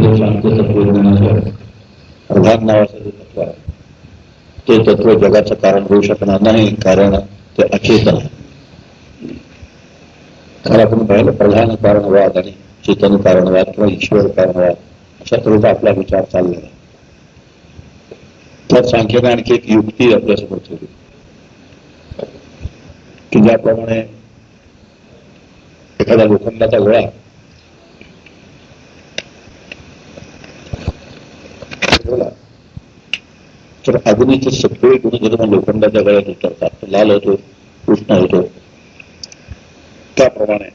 आपलं शांत तत्वज्ञानाचं प्रधान नावाचं जे तत्व आहे ते तत्व जगाचं कारण होऊ शकणार नाही कारण ते अचेतन आहे काल आपण पाहिलं प्रधान कारणवाद आणि चेतन कारणवाद किंवा ईश्वर कारणवाद अशा तऱ्हेचा आपला विचार चाललेला त्यात सांख्याने आणखी एक युक्ती आपल्यासमोर ठेवली. की ज्याप्रमाणे एखादा लोखंडाचा गोळा ठेवला. तर अग्नीचे सगळे गुणधर्म लोखंडाच्या गळ्यात उतरतात. लाल होतो उष्ण होतो. त्याप्रमाणे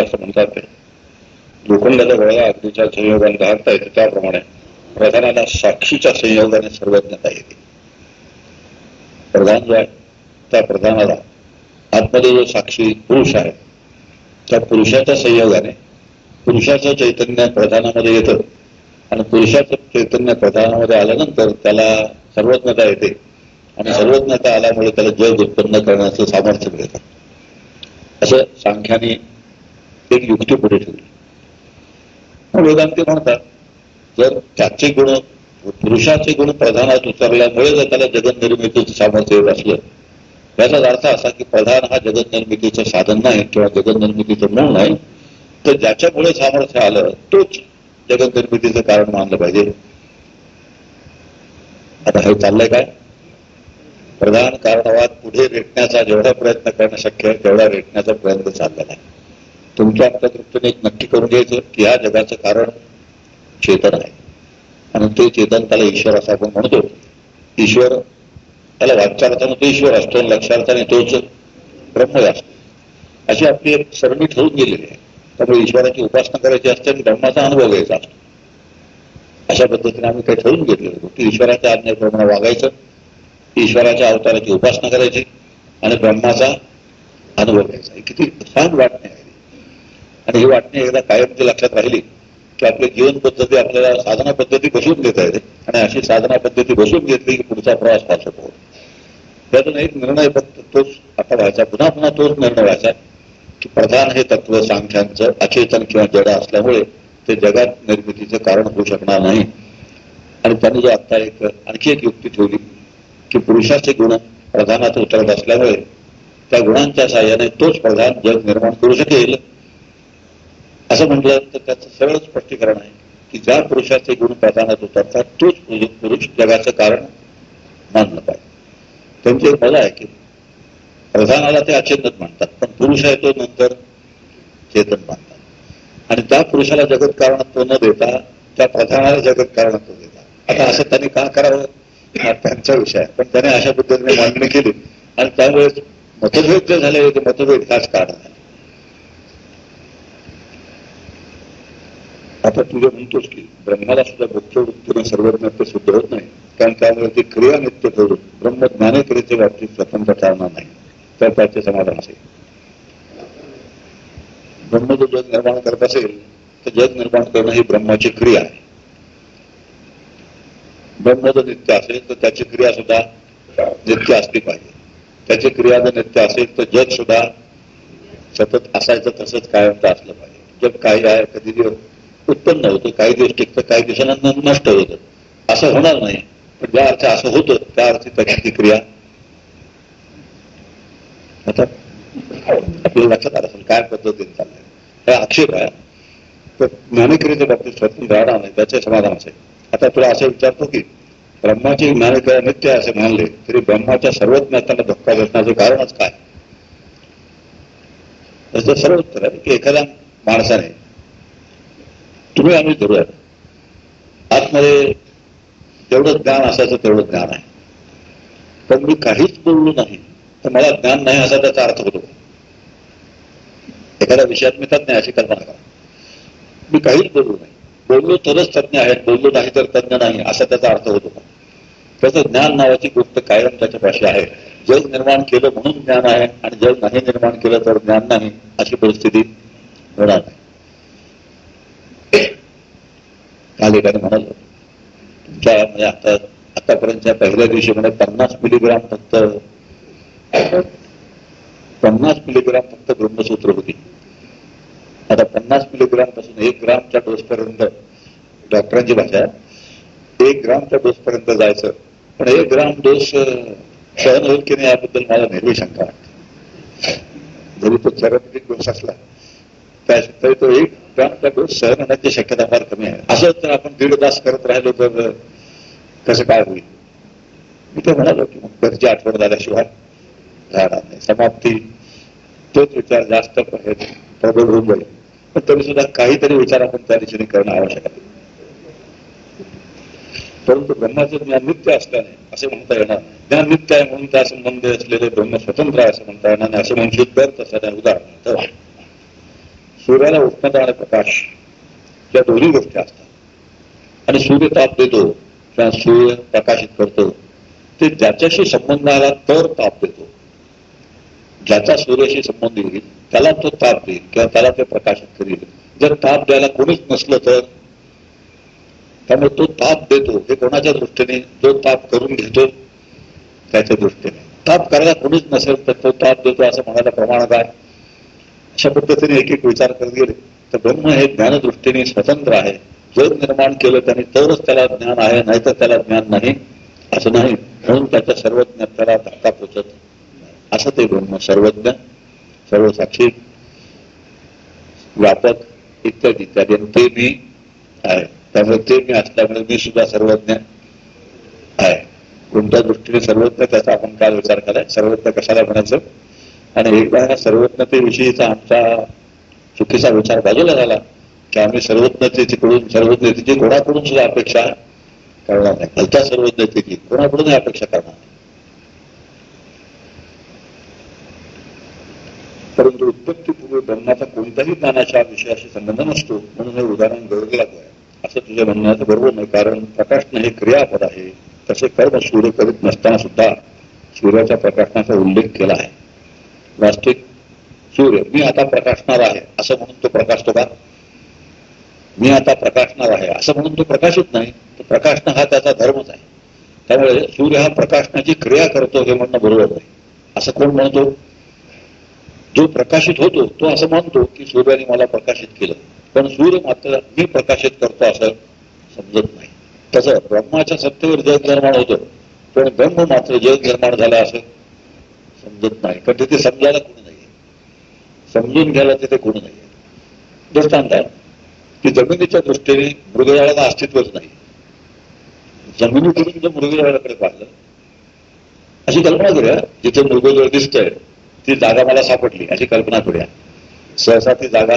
असं म्हणतात ते. लोखंडाच्या गळ्या अग्नीच्या संयोगाने घालता येते. त्याप्रमाणे प्रधानाला साक्षीच्या संयोगाने सर्वज्ञता येते. प्रधान जो आहे त्या प्रधानाला आतमध्ये जो साक्षी पुरुष आहे त्या पुरुषाच्या संयोगाने पुरुषाचं चैतन्य प्रधानामध्ये येतं. आणि पुरुषाचं चैतन्य प्रधानामध्ये आल्यानंतर त्याला सर्वज्ञता येते. आणि सर्वज्ञता आल्यामुळे त्याला जग उत्पन्न करण्याचं सामर्थ्य मिळतं. असं सांख्याने एक युक्ती पुढे ठेवली. वेदांती म्हणतात जर त्याचे गुण पुरुषाचे गुण प्रधानात उतरल्यामुळे जर त्याला जगननिर्मितीचं सामर्थ्य येत असलं याचाच अर्थ असा की प्रधान हा जगननिर्मितीचं साधन नाही किंवा जगननिर्मितीचं मूळ नाही तर ज्याच्यामुळे सामर्थ्य आलं तोच जगत निर्मितीचं कारण मानलं पाहिजे. आता हे चाललंय काय? प्रधान कारणवाद पुढे रेटण्याचा जेवढा प्रयत्न करणं शक्य आहे तेवढा रेटण्याचा प्रयत्न चाललेला आहे तुमच्या आपल्या दृष्टीने एक नक्की करून घ्यायचं की ह्या जगाचं कारण चेतन आहे. आणि ते चेतन त्याला ईश्वर असं आपण म्हणतो. ईश्वर त्याला वाच्यार्थानं तो ईश्वर असतो आणि लक्षार्थाने तोच ब्रह्म असतो अशी आपली एक सरणी ठेवून गेलेली आहे. त्यामुळे ईश्वराची उपासना करायची असते आणि ब्रह्माचा अनुभव घ्यायचा असतो. अशा पद्धतीने आम्ही काही ठरवून घेतलं होतो की ईश्वराच्या आज्ञेप्रमाणे वागायचं ईश्वराच्या अवताराची उपासना करायची आणि ब्रह्माचा अनुभव घ्यायचा. किती छान वाटणे आहे. आणि ही वाटणी एकदा कायमची लक्षात राहिली की आपली जीवन पद्धती आपल्याला साधना पद्धती बसवून घेता येते आणि अशी साधना पद्धती बसवून घेतली की पुढचा प्रवास फार सोपा होतो. त्यातून एक निर्णय फक्त तोच आता व्हायचा. पुन्हा पुन्हा तोच निर्णय व्हायचा. की प्रधान हे तत्व सांख्यांचं अचेतन किंवा जड असल्यामुळे ते जगात निर्मितीचं कारण होऊ शकणार नाही. आणि त्यांनी जे आता एक आणखी एक युक्ती ठेवली की पुरुषाचे गुण प्रधानात उतरत असल्यामुळे त्या गुणांच्या साह्याने तोच प्रधान जग निर्माण करू शकेल. असं म्हटलं तर त्याचं सरळ स्पष्टीकरण आहे की ज्या पुरुषाचे गुण प्रधानात उतरतात तोच पुरुष जगाचं कारण मानलं पाहिजे. त्यांची एक मजा आहे की प्रधानाला ते अचेतन मानतात. पण पुरुष आहे तो नंतर चेतन मानतात. आणि त्या पुरुषाला जगत कारणात तो न देता त्या प्रधानाला जगत कारणत्व देतात आता असं त्यांनी का करावं? हा त्यांचा विषय आहे. पण त्याने अशा पद्धतीने मांडणी केली. आणि त्यावेळेस मतभेद जे झाले ते मतभेद हाच कारण आहे आता तुझे म्हणतोस की ब्रह्माला सुद्धा मुख्य वृत्तीने सर्वज्ञत्व सिद्ध होत नाही. कारण त्यामुळे ती क्रिया नित्य करून ब्रह्म ज्ञानेक्रियेच्या बाबतीत स्वतंत्र ठरणार नाही. तर त्याचे समाधान असेल. ब्रह्म जो जग निर्माण करत असेल तर जग निर्माण करणं ही ब्रह्माची क्रिया आहे. ब्रह्म जर नित्य असेल तर त्याची क्रिया सुद्धा नित्य असली पाहिजे. त्याची क्रिया जर नित्य असेल तर जग सुद्धा सतत असायचं तसंच कायम असलं पाहिजे. जग काही आहे कधी दिवस उत्पन्न होतं काही दिवस टिकतं काही दिवसानंतर नष्ट होतं. असं होणार नाही. पण ज्या अर्थी असं होतं त्या अर्थी त्याची ती क्रिया आता आपल्याला लक्षात आलं असेल काय पद्धतीने चाललंय? हा आक्षेप आहे. तर ज्ञानक्रियेच्या बाबतीत स्वतंत्र राहणार नाही त्याचे समाधान असेल. आता तुला असं विचारतो की ब्रह्माची ज्ञानक्रिया नित्य असे मानले तरी ब्रह्माच्या सर्व धक्का बसण्याचं कारणच काय? त्याचं सर्व उत्तर आहे की एखाद्या माणसाने तुम्ही आम्ही धरूयात. आतमध्ये जेवढं ज्ञान असायचं तेवढं ज्ञान आहे. पण मी काहीच बोललो नाही. तर मला ज्ञान नाही असा त्याचा अर्थ होतो. एखाद्या विषयात मी तज्ञ अशी कल्पना करा. मी काहीच बोललो नाही. बोललो तरच तज्ञ आहेत बोललो नाही तर तज्ञ नाही असा त्याचा अर्थ होतो. त्याचं ज्ञान नावाची गोष्ट कायम त्याच्यापाशी आहे. जग निर्माण केलं म्हणून ज्ञान आहे आणि जग नाही निर्माण केलं तर ज्ञान नाही अशी परिस्थिती होणार नाही. काल एकाने म्हणाल तुमच्या म्हणजे आता आतापर्यंतच्या पहिल्या दिवशी म्हणजे पन्नास मिलीग्राम फक्त पन्नास मिलीग्राम फक्त ब्रह्मसूत्र होती. आता पन्नास मिलीग्रामपासून एक ग्रामच्या डोसपर्यंत डॉक्टरांची भाषा एक ग्रामच्या डोस पर्यंत जायचं. पण एक ग्राम डोस सहन होईल की नाही याबद्दल मला नेहमी शंका वाटते जरी तो थेरपिटिक डोस असला तरी तो एक ग्रामचा डोस सहन होण्याची शक्यता फार कमी आहे. असं तर आपण दीड तास करत राहिलो तर कसं काय होईल? मी ते म्हणालो की मग घरची आठवण झाल्याशिवाय समाप्ती तोच विचार जास्त प्रबळ होऊन जाईल. पण तरी सुद्धा काहीतरी विचार आपण त्या दिशेने करणं आवश्यक आहे. परंतु ब्रह्माचं ज्ञान नित्य असल्याने असे म्हणता येणार ज्ञान नित्य आहे म्हणून त्या संबंधी असलेले ब्रह्म स्वतंत्र आहे असं म्हणता येणार नाही. असे म्हणजे व्यर्थ असं उदाहरण सूर्याला उष्णता आणि प्रकाश या दोन्ही गोष्टी असतात. आणि सूर्य ताप देतो किंवा सूर्य प्रकाशित करतो. ते ज्याच्याशी संबंध आला तर ताप देतो. ज्याचा सूर्याशी संबंध येईल त्याला तो ताप देईल किंवा त्याला ते प्रकाशित करील. जर ताप द्यायला कोणीच नसलं तर त्यामुळे तो ताप देतो हे कोणाच्या दृष्टीने? जो ताप करून घेतो त्याच्या दृष्टीने. ताप करायला कोणीच नसेल तर तो ताप देतो असं म्हणायला प्रमाण काय अशा पद्धतीने एक एक विचार करत गेले. तर ब्रह्म हे ज्ञानदृष्टीने स्वतंत्र आहे. जग निर्माण केलं त्याने तरच त्याला ज्ञान आहे नाहीतर त्याला ज्ञान नाही असं नाही. म्हणून त्याच्या सर्वज्ञ त्याला धक्का पोचत असं ते ब्रह्म सर्वज्ञ सर्व साक्षी व्यापक इत्यादी. इत्यादी आणि ते मी आहे. त्यामुळे ते मी असल्यामुळे मी सुद्धा सर्वज्ञ आहे. कोणत्या दृष्टीने सर्वज्ञ त्याचा आपण काय विचार कराय सर्वज्ञ कशाला म्हणायचं? आणि एकदा ह्या सर्वज्ञतेविषयीचा आमचा चुकीचा विचार बाजूला झाला की आम्ही सर्वज्ञतेकडून सर्वज्ञतेची कोणाकडून सुद्धा अपेक्षा करणार नाही. भलत्या सर्वज्ञतेची कोणाकडूनही अपेक्षा करणार नाही. परंतु उत्पत्तीपूर्वी ब्रह्माचा कोणत्याही ज्ञानाच्या विषयाशी संबंध नसतो म्हणून हे उदाहरण गरज आहे. असं तुझ्या म्हणण्याचं बरोबर नाही कारण प्रकाशन हे क्रियापद आहे. तसे कर्म सूर्य करीत नसताना सुद्धा सूर्याच्या प्रकाशनाचा उल्लेख केला आहे. वास्तविक सूर्य मी आता प्रकाशणार आहे असं म्हणून तो प्रकाशतो का? मी आता प्रकाशणार आहे असं म्हणून तो प्रकाशित नाही तर प्रकाशनं हा त्याचा धर्मच आहे. त्यामुळे सूर्य हा प्रकाशनाची क्रिया करतो हे म्हणणं बरोबर आहे. असं कोण म्हणतो? जो प्रकाशित होतो तो असं मानतो की सूर्याने मला प्रकाशित केलं. पण सूर्य मात्र मी प्रकाशित करतो असं समजत नाही. तसं ब्रह्माच्या सत्तेवर जग निर्माण होतं पण ब्रह्म मात्र जग निर्माण झालं असं समजत नाही. पण तिथे समजायला कोणी नाही समजून घ्यायला तिथे कोणी नाही दृष्टांत की जमिनीच्या दृष्टीने मृगजाळाला अस्तित्वच नाही. जमिनीकडून जर मृगजाळाकडे पाहिलं अशी कल्पना करूया जिथे मृगजळ दिसतंय ती जागा मला सापडली अशी कल्पना करूया सहसा ती जागा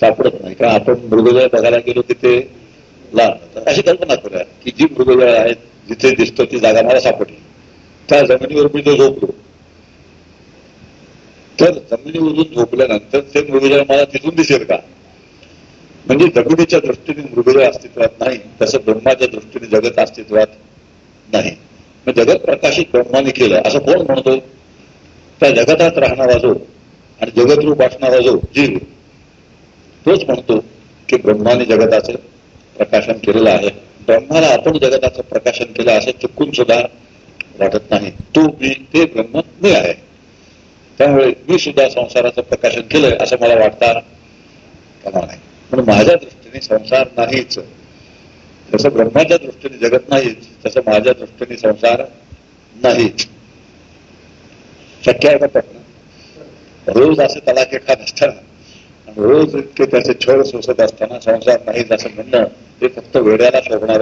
सापडत नाही कारण आपण मृगजळ बघायला गेलो तिथे लहान अशी कल्पना करूया की जी मृगजळ आहे जिथे दिसतो ती जागा मला सापडली. त्या जमिनीवर मी तो झोपलो. तर जमिनीवरून झोपल्यानंतर ते मृगजळ मला तिथून दिसेल का? म्हणजे जमिनीच्या दृष्टीने मृगजळ अस्तित्वात नाही तसं ब्रह्माच्या दृष्टीने जगत अस्तित्वात नाही. जगत प्रकाशित ब्रह्माने केलं असं कोण म्हणतो? त्या जगतात राहणारा जो आणि जगतरूप असणारा जो जीव तोच म्हणतो की ब्रह्माने जगताचं प्रकाशन केलेलं आहे. ब्रह्माला आपण जगताचं प्रकाशन केलं असं चुकून सुद्धा वाटत नाही. तू मी ते ब्रह्म मी आहे. त्यामुळे मी सुद्धा संसाराचं प्रकाशन केलंय असं मला वाटता कमा नाही पण माझ्या दृष्टीने संसार नाहीच. जसं ब्रह्माच्या दृष्टीने जगत नाहीच तसं माझ्या दृष्टीने संसार नाहीच. शक्य आहे का रोज असे तलाके खात असताना रोज इतके त्याचे छळ सोसत असताना संसार नाहीच असं म्हणणं हे फक्त वेड्याला शोभणार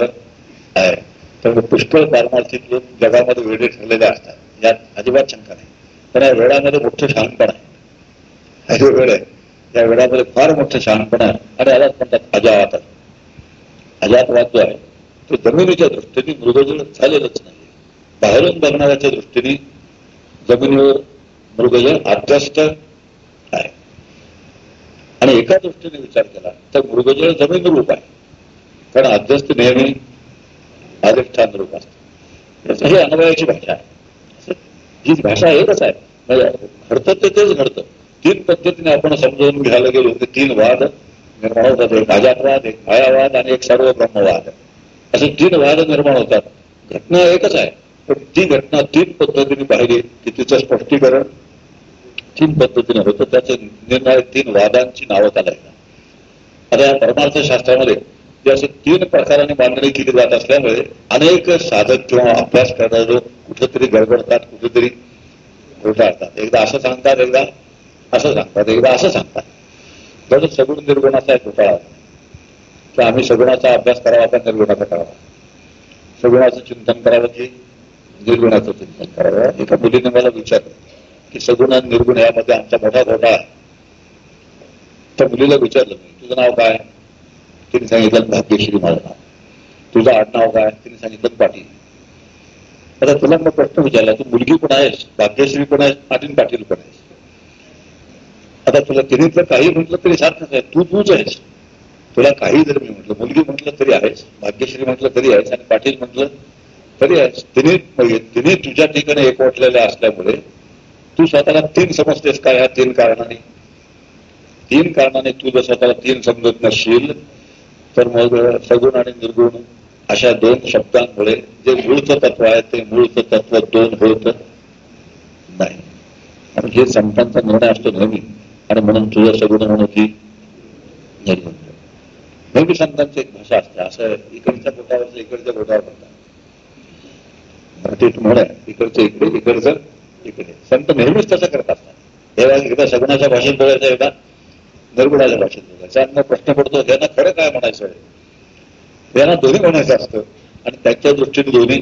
आहे. त्यामुळे पुष्कळ पारमार्थिक लोक जगामध्ये वेडे ठरलेले असतात. यात अजिबात शंका नाही. पण या वेळामध्ये मोठं शहाणपण आहे. जो वेळ आहे या वेळामध्ये फार मोठं शहाणपण आहे. आणि यालाच म्हणतात अजावात अजातवाद जो आहे. तो जमिनीच्या दृष्टीने मृदजळ झालेलंच नाही. बाहेरून बघणाऱ्याच्या दृष्टीने जमिनीवर मृगजळ अध्यस्त आहे. आणि एका दृष्टीने विचार केला तर मृगजळ जमीन रूप आहे. कारण अध्यस्त नेहमी अधिष्ठान रूप असतं. ही अनुभवाची भाषा आहे. ही भाषा एकच आहे. म्हणजे घडतं ते तेच घडतं. तीन पद्धतीने आपण समजावून घ्यायला गेलो की तीन वाद निर्माण होतात. एक अजातवाद एक मायावाद आणि एक सर्व ब्रह्मवाद असे तीन वाद निर्माण होतात. घटना एकच आहे. पण ती घटना तीन पद्धतीने पाहिली की तिचं स्पष्टीकरण तीन पद्धतीने होतं. त्याचं निर्णय तीन वादांची नावं त्याला आता या परमार्थ शास्त्रामध्ये जे असे तीन प्रकाराने मांडणी केली जात असल्यामुळे अनेक साधक किंवा अभ्यास करणारे लोक कुठेतरी गडबडतात कुठेतरी घोटाळतात एकदा असं सांगतात एकदा असं सांगतात एकदा असं सांगतात. जर सगुण निर्गुणाचा एक घोटाळा की आम्ही सगुणाचा अभ्यास करावा का निर्गुणाचा करावा? सगुणाचं चिंतन करावं की निर्गुणाचं चिंतन करावं एका मुलीने मला विचारलं की सगुण आणि निर्गुण यामध्ये आमचा मोठा घोटाळा त्या मुलीला विचारलं मी तुझं नाव काय? तिने सांगितलं भाग्यश्री माझं नाव. तुझं आडनाव काय? तिने सांगितलं पाटील. आता तुला मग प्रश्न विचारला तू मुलगी पण आहेस भाग्यश्री पण आहेस पाटील पाटील पण आहेस. आता तुला तिने काही म्हटलं तरी सारखंच आहे तू तूच आहेस. तुला काही जर मी म्हटलं मुलगी म्हटलं तरी आहेस भाग्यश्री म्हटलं तरी आहेस आणि पाटील म्हटलं तरी तिने म्हणजे तिने तुझ्या ठिकाणी एकवटलेल्या असल्यामुळे तू स्वतःला तीन समजतेस का ह्या तीन कारणाने? तीन कारणाने तू जर स्वतःला तीन समजत नसशील तर मग सगुण आणि निर्गुण अशा दोन शब्दांमुळे जे मूळचं तत्व आहे ते मूळचं तत्व दोन होत नाही. आणि हे संतांचा निर्णय असतो नेहमी. आणि म्हणून तुझं सगुण म्हणून की निर्गुण. नेहमी संतांची एक भाषा असते. असं इकडच्या बोटावर इकडच्या बोटावर म्हणतात. ते तुम्हाला इकडचं इकडे इकडचं इकडे. संत नेहमीच तसं करत असतात तेव्हा एकदा सगुणाच्या भाषेत बोलायचं एकदा निर्गुणाच्या भाषेत बोलायचं. त्यांना प्रश्न पडतो त्यांना खरं काय म्हणायचं आहे? त्यांना दोन्ही म्हणायचं असतं. आणि त्याच्या दृष्टीने दोन्ही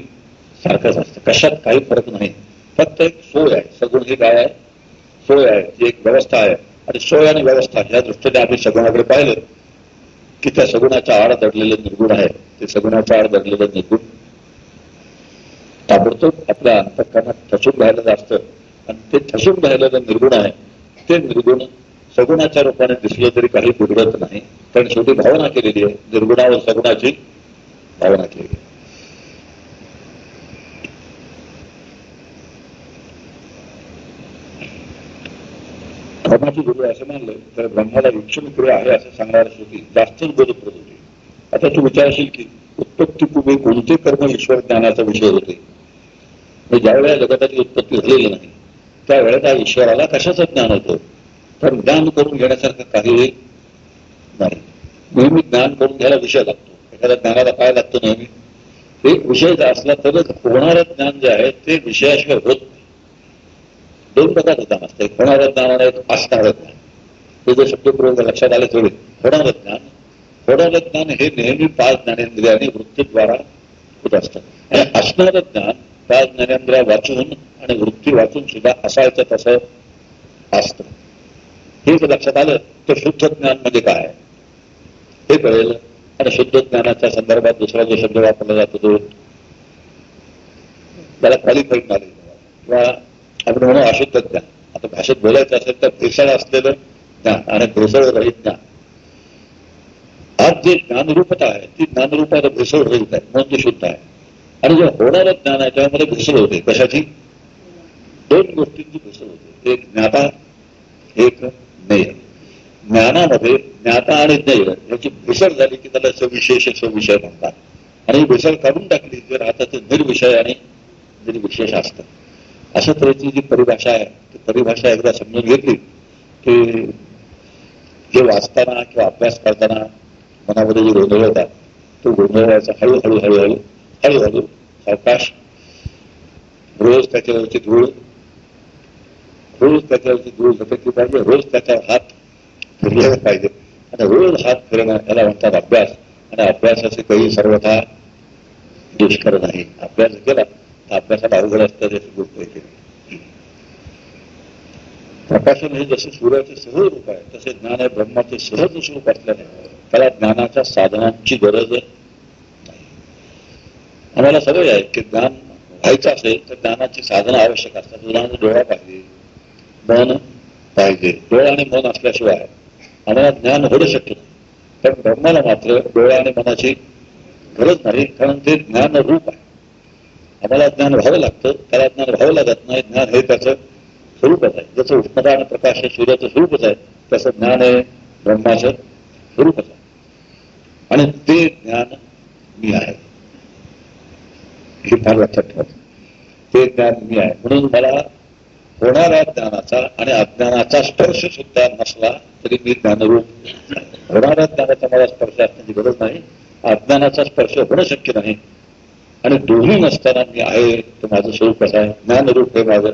सारखंच असतं. कशात काही फरक नाही. फक्त एक सोय आहे. सगुण ही काय आहे? सोय आहे. ही एक व्यवस्था आहे. आणि सोय आणि व्यवस्था या दृष्टीने आम्ही सगुणाकडे पाहिलं. की त्या सगुणाच्या आड दडलेलं निर्गुण आहे. ते सगुणाच्या आड दडलेलं निर्गुण ताबडतोब आपल्या अंतकरणात ठसून राहिलेलं असतं. आणि ते ठसून राहिलेलं निर्गुण आहे. ते निर्गुण सगुणाच्या रूपाने दिसलं तरी काही बिघडत नाही. कारण शेवटी भावना केलेली आहे. निर्गुणावर सगुणाची भावना केलेली आहे. ब्रह्माची गुरु असं मानलं तर ब्रह्माला विक्षम क्रिया आहे असं सांगणारी होती जास्तच बोधप्रद होती. आता तू विचारशील की उत्पत्तीपूर्वी कोणते कर्म ईश्वर ज्ञानाचा विषय होते? ज्या वेळेला जगताची उत्पत्ती झालेली नाही त्या ईश्वराला कशाचं ज्ञान होतं? पण ज्ञान करून घेण्यासारखं काही नाही. नेहमी ज्ञान करून घ्यायला विषय लागतो. एखाद्या ज्ञानाला काय लागतो नेहमी. हे विषय जर असला तरच होणारं ज्ञान जे आहे ते विषयाशिवाय होत नाही. दोन प्रकारचं ज्ञान असतं. एक होणारं ज्ञान आणि एक असणारं ज्ञान. हे जर शब्दपूर्वक लक्षात आले थोडे होणारं ज्ञान. होणारं ज्ञान हे नेहमी पाच ज्ञानेंद्रियाने वृत्तीद्वारा होत असतं. आणि असणारं ज्ञान पाच ज्ञानेंद्र वाचून आणि वृत्ती वाचून सुद्धा असायचं तसं असतं. हे जर लक्षात आलं तर शुद्ध ज्ञान म्हणजे काय? हे कळेल. आणि शुद्ध ज्ञानाच्या संदर्भात दुसरा जो शब्द वापरला जातो तो त्याला क्वालिफाईड नॉलेज किंवा आपण म्हणू अशुद्ध ज्ञान. आता भाषेत बोलायचं असेल तर भेसळ असलेलं ज्ञान आणि भेसळ रहित ज्ञान. आज जे ज्ञानरूपता आहे ती ज्ञानरूपात भेसळ रहित आहे म्हणून ते शुद्ध आहे. आणि जे होणारं ज्ञान आहे त्यामध्ये भेसळ होते. कशाची? दोन गोष्टींची घुसळ होते. एक ज्ञाता एक ज्ञेय. ज्ञानामध्ये ज्ञाता आणि ज्ञेय याची भेसळ झाली की त्याला सविशेष सविषय म्हणतात. आणि भेसळ काढून टाकली तर आता ते निर्विषय आणि निर्विशेष असतं. अशा तऱ्हेची जी परिभाषा आहे ती परिभाषा एकदा समजून घेतली की जे वाचताना किंवा अभ्यास करताना मनामध्ये जे गोंधळ होता तो गोंधळाचा हळूहळू हळूहळू हळूहळू सावकाश रोज त्याच्यावरची धूळ रोज त्याच्यावरची धूळ झटकली पाहिजे रोज त्याच्यावर हात फिरले पाहिजे आणि रोज हात फिरणं याला म्हणतात अभ्यास आणि अभ्यासाचे काही सर्वथा दुष्कर नाही अभ्यास केला तर अभ्यासाला अवघड असतं त्याची गोष्ट केली प्रकाशन हे जसे सूर्याचे सहज रूप आहे तसे ज्ञान आहे ब्रह्माचे सहज स्वरूप असल्याने त्याला ज्ञानाच्या साधनांची गरज नाही आम्हाला सगळे आहे की ज्ञान व्हायचं असेल तर ज्ञानाची साधनं आवश्यक असतात. उदाहरण डोळा पाहिजे मन पाहिजे. डोळा आणि मन असल्याशिवाय आम्हाला ज्ञान होणं शक्य नाही. पण ब्रह्माला मात्र डोळा आणि मनाची गरज नाही कारण ते ज्ञान रूप आहे. आम्हाला ज्ञान व्हावं लागतं त्याला ज्ञान व्हावं लागत नाही. ज्ञान हे त्याचं स्वरूपच आहे. जसं उष्णता आणि प्रकाश हे सूर्याचं स्वरूपच आहे तसं ज्ञान हे ब्रह्माचं स्वरूपच आहे. आणि ते ज्ञान मी आहे. हे फार लक्षात ठेवायचं ते ज्ञान मी आहे. म्हणून मला होणाऱ्या ज्ञानाचा आणि अज्ञानाचा स्पर्श सुद्धा नसला तरी मी ज्ञानरूप होणाऱ्या ज्ञानाचा मला स्पर्श असण्याची गरज नाही. अज्ञानाचा स्पर्श होणं शक्य नाही. आणि दोन्ही नसताना मी आहे तर माझं स्वरूप कसं आहे? ज्ञानरूप हे माझं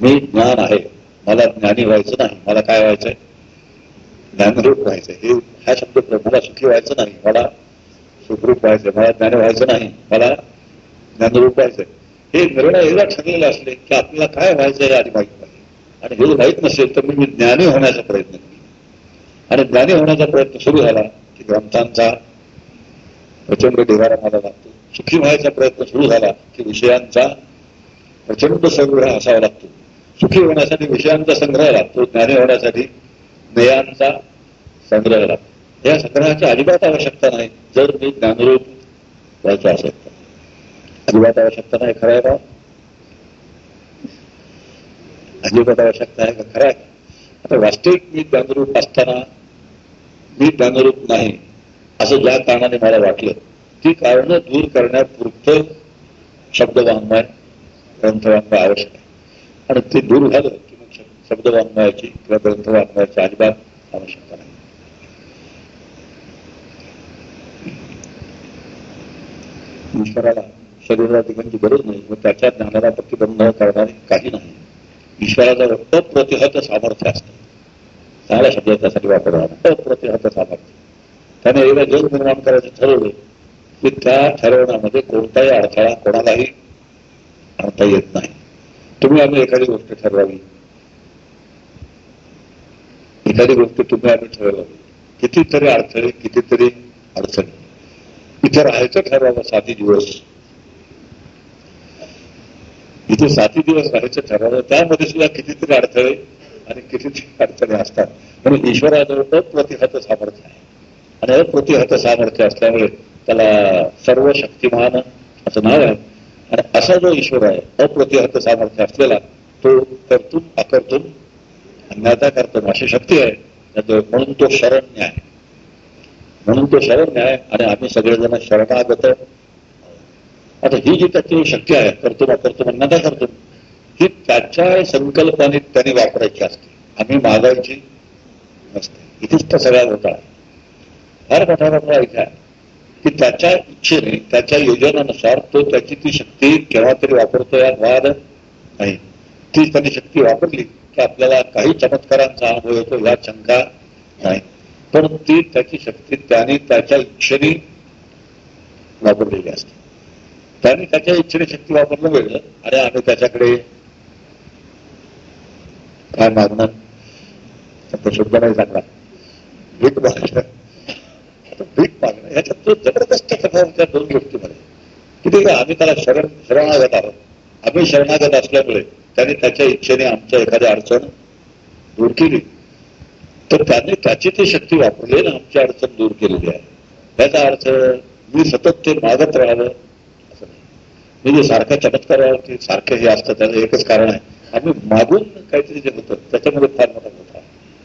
मी ज्ञान आहे. मला ज्ञानी व्हायचं नाही. मला काय व्हायचंय? ज्ञानरूप व्हायचं हे हा शब्द मला सुखी व्हायचं नाही. मला सुखरूप व्हायचं मला ज्ञान व्हायचं नाही. मला ज्ञानरूप व्हायचं हे निर्णय एकदा ठरलेले असले की आपल्याला काय व्हायचं हे आधी माहीत पाहिजे आणि हे माहीत नसेल तर मी ज्ञानी होण्याचा प्रयत्न केला आणि ज्ञानी होण्याचा प्रयत्न सुरू झाला की ग्रंथांचा प्रचंड ढिगारा मला लागतो. सुखी व्हायचा प्रयत्न सुरू झाला की विषयांचा प्रचंड संग्रह असावा लागतो. सुखी होण्यासाठी विषयांचा संग्रह लागतो ज्ञानी होण्यासाठी ज्ञेयांचा संग्रह लागतो. या संग्रहाची अजिबात आवश्यकता नाही. जर मी ज्ञानरूप व्हायचं असेल अजिबात आवश्यकता नाही खरं आहे का? अजिबात आवश्यकता आहे का? खरं आहे. आता वास्तविक मी ज्ञानरूप असताना मी ज्ञानरूप नाही असं ज्या कारणाने मला वाटलं ती कारणं दूर करण्यापुरतं शब्दवाङ्मय ग्रंथवाङ्मय आवश्यक आहे. आणि ते दूर झालं की मग शब्दवाङ्मयाची किंवा ग्रंथवाङ्मयाची अजिबात आवश्यकता नाही. ईश्वराला शरीराला ठिकाणची म्हणजे गरज नाही. व त्याच्या ज्ञानाला प्रतिबंध करणारे काही नाही. ईश्वराचं अप्रतिहत सामर्थ्य असतं. चांगल्या शब्द त्यासाठी वापरला अप्रतिहत सामर्थ्य. त्याने एकदा जग निर्माण करायचं ठरवलं की त्या ठरवण्यामध्ये कोणताही अडथळा कोणालाही आणता येत नाही. तुम्ही आम्ही एखादी गोष्ट ठरवावी. एखादी गोष्ट तुम्ही आम्ही ठरवावी कितीतरी अडथळे कितीतरी अडचणी. इथे राहायचं ठरवावं साती दिवस. इथे साती दिवस राहायचं ठरवलं त्यामध्ये सुद्धा कितीतरी अडथळे आणि कितीतरी अडचणी असतात. म्हणून ईश्वराजवळ अप्रतिहत सामर्थ्य आहे. आणि अप्रतिहत सामर्थ्य असल्यामुळे त्याला सर्व शक्तिमान असं नाव आहे. आणि असा जो ईश्वर आहे अप्रतिहत सामर्थ्य असलेला तो कर्तून अकर्तून अन्याता करतो अशी शक्ती आहे. म्हणून तो शरण्य आहे. म्हणून तो शरण आहे आणि आम्ही सगळेजण शरणागत. आता ही जी त्याची शक्ती आहे करतो करतो अन्यथा करतो ही त्याच्या संकल्पाने त्यांनी वापरायची असते. आम्ही मागायची नसते. इथेच तर सगळ्या होता फार मोठा मोठा ऐका की त्याच्या इच्छेने त्याच्या योजनानुसार तो त्याची ती शक्ती केव्हा तरी वापरतो या वाद नाही. ती त्यांनी शक्ती वापरली की आपल्याला काही चमत्कारांचा अनुभव येतो या शंका नाही. पण ती त्याची शक्ती त्याने त्याच्या इच्छेने वापरलेली असते. त्याने त्याच्या इच्छेने शक्ती वापरलं वेगळं. अरे आम्ही त्याच्याकडे काय मागणार? तो शब्द नाही सांगणार भीक मागणं. भीक मागणं ह्याच्यात तो जबरदस्त प्रभाव त्या दोन गोष्टीमध्ये. किती आम्ही त्याला शरण शरणागत आहोत. आम्ही शरणागत असल्यामुळे त्याने त्याच्या इच्छेने आमच्या एखाद्या अडचण दूर केली. तर त्याने त्याची ती शक्ती वापरली ना आमची अडचण दूर केलेली आहे. त्याचा अर्थ मी सतत ते मागत राहावं असं नाही. म्हणजे सारखा चमत्कार सारखं हे असतं त्याचं एकच कारण आहे. आम्ही मागून काहीतरी जे होतं त्याच्यामध्ये फार मोठा मोठा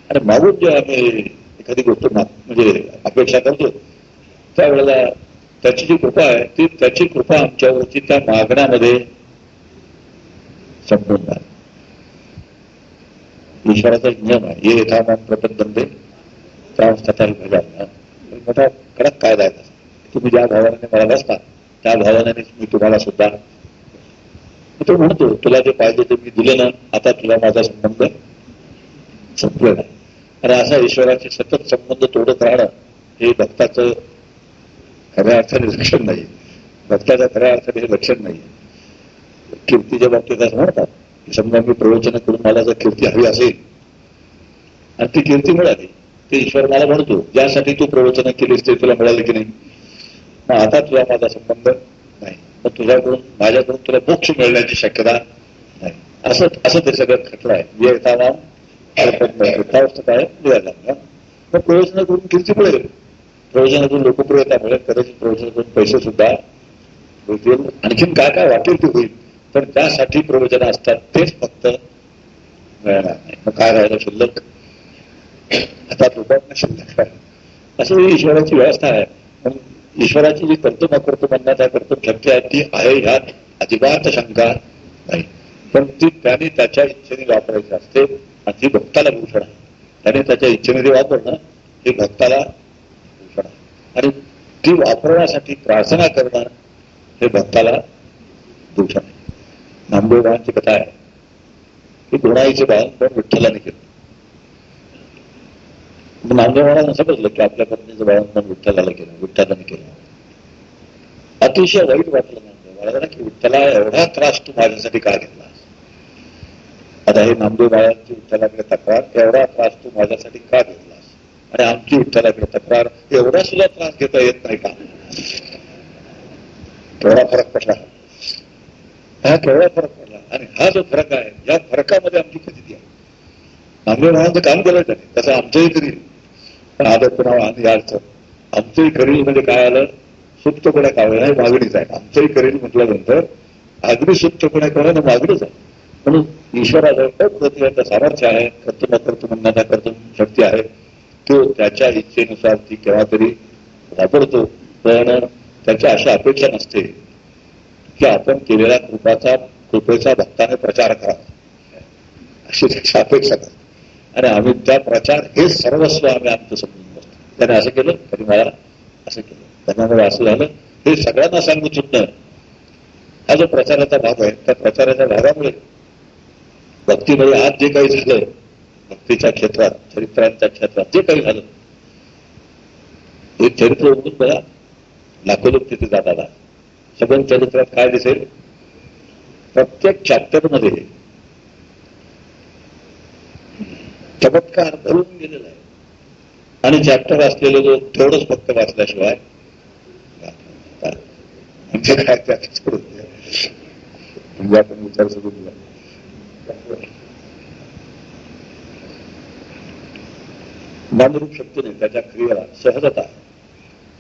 आणि मागून जे आम्ही एखादी गोष्ट म्हणजे अपेक्षा करतो त्यावेळेला त्याची जी कृपा आहे ती त्याची कृपा आमच्यावरती त्या मागण्यामध्ये संपून जाईल ईश्वराचा नियम आहे हे एका मान प्रपंच त्या तथाही भजा मोठा कडक कायदा आहे. तुम्ही ज्या भावाने मला बसता त्या भावाने मी तुम्हाला सुद्धा तो म्हणतो तुला जे पाहिजे ते मी दिले ना आता तुला माझा संबंध संपलेला आणि असा ईश्वराचे सतत संबंध तोडत राहणं हे भक्ताचं खऱ्या अर्थाने लक्षण नाही. भक्ताच्या खऱ्या अर्थाने हे लक्षण नाही. कीर्तीच्या बाबतीत असं म्हणतात. समजा मी प्रवचन करून मला जर कीर्ती हवी असेल आणि ती कीर्ती मिळाली ते ईश्वर मला म्हणतो ज्यासाठी तू प्रवचन केलीस ते तुला मिळाले की नाही? मग आता तुझा माझा संबंध नाही. मग तुझ्याकडून माझ्याकडून तुला मोक्ष मिळण्याची शक्यता नाही. असं असं ते सगळं खटलं आहे. विवेकानाम काय मिळाला मग प्रवचन करून कीर्ती मिळेल. प्रवचनातून लोकप्रियता मिळेल. कदाचित प्रवचनातून पैसे सुद्धा मिळतील आणखीन काय काय वाटेल ते होईल. पण त्यासाठी प्रवचन असतात तेच फक्त मिळणार नाही. मग काय राहिलं शिल्लक? आता लोकांना शिल्लक असं ईश्वराची व्यवस्था आहे. पण ईश्वराची जी कर्तुम करतो म्हणणं त्या कर्तुम शक्ती आहे ती आहे ह्यात अजिबात शंका नाही. पण ती त्याने त्याच्या इच्छेने वापरायची असते आणि ती भक्ताला भूषण आहे त्याने त्याच्या इच्छेने ते वापरणं हे भक्ताला भूषण आहे आणि ती वापरण्यासाठी प्रार्थना करणं हे भक्ताला भूषण आहे नामदेवरावांची कथा आहे. की गुणाईचे बाळण पण विठ्ठलाने केलं. म्हणजे नामदेवरावांना समजलं की आपल्या पत्नीचं बाळण विठ्ठलाला केलं विठ्ठलाने केलं. अतिशय वाईट वाटलं नामदेव की विठ्ठला एवढा त्रास तू माझ्यासाठी का घेतला? आता हे नामदेव बाळांची विठ्ठलाकडे तक्रार एवढा त्रास तू माझ्यासाठी का घेतलास आणि आमची विठ्ठलाकडे तक्रार एवढा सुद्धा त्रास घेता येत नाही का? तेवढा फरक पडला. हा केवढा फरक पडला आणि हा जो फरक आहे या फरकामध्ये आमची कधी आहे नामदेव काम केलं त्याने तसं आमचंही करील पण आदर नाव आणि अर्थ आमचंही करील म्हणजे काय आलं? सुप्तपणे कावळे नाही मागणीच आहे. आमचंही करील म्हटल्यानंतर अगदी सुप्तपणे कावळे मागणीच आहे. म्हणून ईश्वराजवळ सामर्थ्य आहे कर्तुम कर्तुमन्नाचा कर्तुम शक्ती आहे तो त्याच्या इच्छेनुसार ती केव्हा तरी वापरतो. पण त्याच्या अशा अपेक्षा नसते. की आपण केलेल्या कृपाचा कृपेचा भक्ताने प्रचार करावा अशी त्याची अपेक्षा करतो आणि आम्ही त्या प्रचार हे सर्वस्व आम्ही आमचं समजून बसतो त्याने असं केलं तरी मला असं केलं. त्यांना असं झालं हे सगळ्यांना सांगू सुद्धा हा जो प्रचाराचा भाग आहे त्या प्रचाराच्या भागामुळे भक्तीमध्ये आज जे काही झालं भक्तीच्या क्षेत्रात चरित्रांच्या क्षेत्रात जे काही झालं हे चरित्र उघडून बघा लाखो लोक तिथे जातात. सगळं चरित्रात काय दिसेल? प्रत्येक चॅप्टरमध्ये चमत्कार भरून गेलेला आहे. आणि चॅप्टर असलेलं जो तेवढंच फक्त वाचल्याशिवाय म्हणजे काय त्याच करून म्हणजे आपण विचार सुरू केला मानरूप शक्ती नाही त्याच्या क्रियेला सहजता.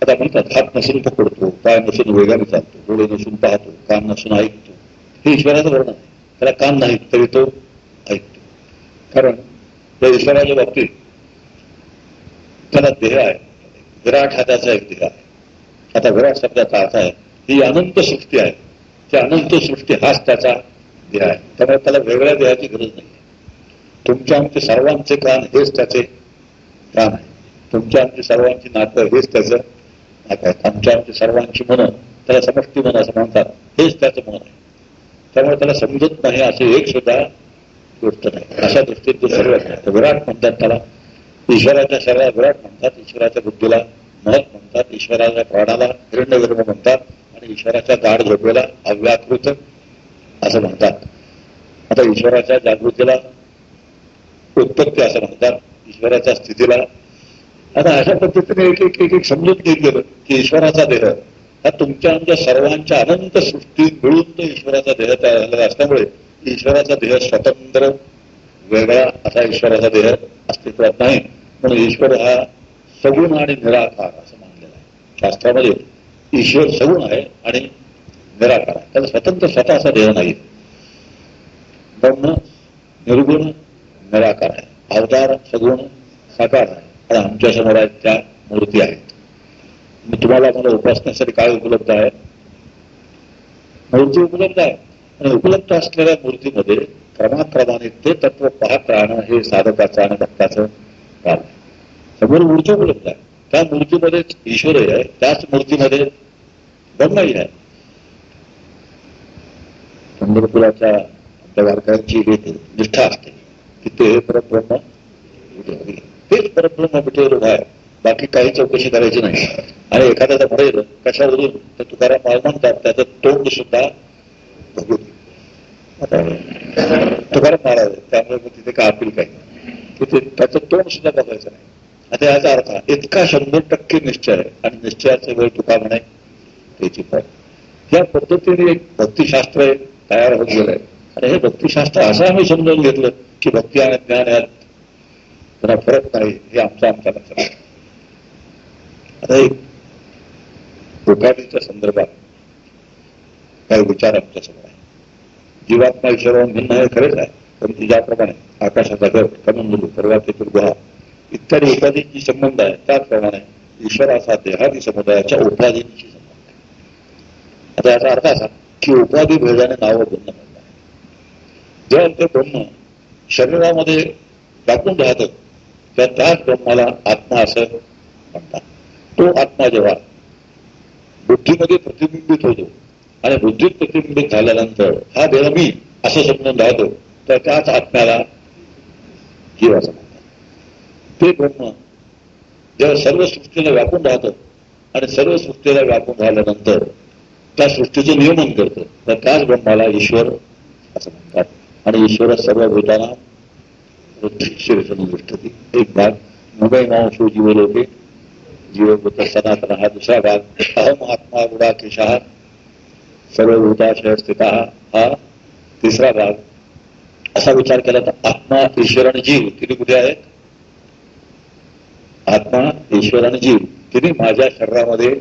आता म्हणतात हात नसून पकडतो पाय नसून वेगाने चालतो डोळे नसून पाहतो कान नसून ऐकतो. हे ईश्वराचं वर्णन आहे. त्याला कान नाही तरी तो ऐकतो. कारण त्या ईश्वराच्या बाबतीत त्याला देह आहे. विराट हाताचा एक देह आहे. आता विराट शब्दाचा अर्थ आहे ही अनंत सृष्टी आहे. ती अनंत सृष्टी हाच त्याचा देह आहे. त्यामुळे त्याला वेगळ्या देहाची गरज नाही. तुमच्या आमचे सर्वांचे कान हेच त्याचे कान आहे. तुमच्या आमचे सर्वांची नातं हेच त्याचं नातं आमच्या सर्वांची मन त्याला समष्टी मन असं म्हणतात. हेच त्याचं मन आहे. त्यामुळे त्याला समजत नाही असे एक सुद्धा गोष्ट नाही. अशा दृष्टीत ते सर्व विराट म्हणतात त्याला ईश्वराच्या शरीराला विराट म्हणतात. ईश्वराच्या बुद्धीला महत म्हणतात. ईश्वराच्या प्राणाला हिरण्यगर्भ म्हणतात. आणि ईश्वराच्या गाढ झोपेला अव्याकृत असं म्हणतात. आता ईश्वराच्या जागृतीला उत्पत्ती असं म्हणतात. ईश्वराच्या स्थितीला आता अशा पद्धतीने एक एक एक एक समजून घेत गेलं की ईश्वराचा देह हा तुमच्या आमच्या सर्वांच्या अनंत सृष्टीत मिळून तो ईश्वराचा देह तयार झालेला असल्यामुळे ईश्वराचा देह स्वतंत्र वेगळा असा ईश्वराचा देह अस्तित्वात नाही. म्हणून ईश्वर हा सगुण आणि निराकार असं मानलेला आहे. शास्त्रामध्ये ईश्वर सगुण आहे आणि निराकार आहे. त्याला स्वतंत्र स्वतःचा देह नाही. ब्रह्म निर्गुण निराकार आहे. अवतार सगुण साकार आहे. आणि आमच्यासमोर त्या मूर्ती आहेत. मी तुम्हाला मला उपासण्यासाठी काय उपलब्ध आहे? मूर्ती उपलब्ध आहे. आणि उपलब्ध असलेल्या मूर्तीमध्ये क्रमाक्रमाने ते तत्व पाहत राहणं हे साधकाचं आणि भक्ताचं काम आहे. समोर मूर्ती उपलब्ध आहे. त्या मूर्तीमध्येच ईश्वरही आहे. त्याच मूर्तीमध्ये ब्रह्मही आहे. पंढरपुराच्या आपल्या वारकऱ्यांची एक निष्ठा असते. की ते हे परब्रह्म हेच परत विठेवर आहे. बाकी काही चौकशी करायची नाही. आणि एखाद्याचा म्हणेल कशावरून? तर तुकाराम माल म्हणतात त्याचं तोंड सुद्धा भगवती तुकाराम महाराज त्यामुळे मग तिथे काय अपील काही तिथे त्याचं तोंड सुद्धा बघायचं नाही. आता याचा अर्थ इतका शंभर टक्के निश्चय आहे. आणि निश्चयाचा वेळ तुका म्हणे त्याची पण. या पद्धतीने एक भक्तिशास्त्र तयार होत गेलंय. आणि हे भक्तिशास्त्र असं आम्ही समजावून घेतलं की भक्ती आणि ज्ञान यात जरा फरक नाही हे आमचा आमच्या लक्षात आता एक उपाधीच्या संदर्भात काही विचार आमच्यासमोर आहे. जीवात्मा ईश्वरावरून भिन्न हे खरेच आहे. परंतु ज्याप्रमाणे आकाशाचा गट कमंडलू पर्वतेतील गुहा इत्यादी उपाधींची संबंध आहे त्याचप्रमाणे ईश्वराचा देहादी समुदायाच्या उपाधींशी संबंध आहे आता याचा अर्थ असा की उपाधी भेदाने नावं भिन्न आहे जेव्हा ते ब्रह्म शरीरामध्ये टाकून राहतं त्याच ब्रह्माला आत्मा असं म्हणतात. तो आत्मा जेव्हा बुद्धीमध्ये प्रतिबिंबित होतो आणि बुद्धीत प्रतिबिंबित झाल्यानंतर हा देह मी असं समजून राहतो तर त्याच आत्म्याला जीव असं म्हणतात. ते ब्रह्म जेव्हा सर्व सृष्टीला व्यापून राहतं आणि सर्व सृष्टीला व्यापून राहिल्यानंतर त्या सृष्टीचं नियमन करतं तर त्याच ब्रह्माला ईश्वर असं म्हणतात. आणि ईश्वर सर्व भूताना दृष्टी एक भाग मुंबई मावशो जीवलोके जीवभूत सनातन हा दुसरा भाग. अहम आत्मा गुडाकेश सर्व भूताशय स्थित हा तिसरा भाग. असा विचार केला तर आत्मा ईश्वर आणि जीव. तिने कुठे आहेत? आत्मा ईश्वर आणि जीव. तिने माझ्या शरीरामध्ये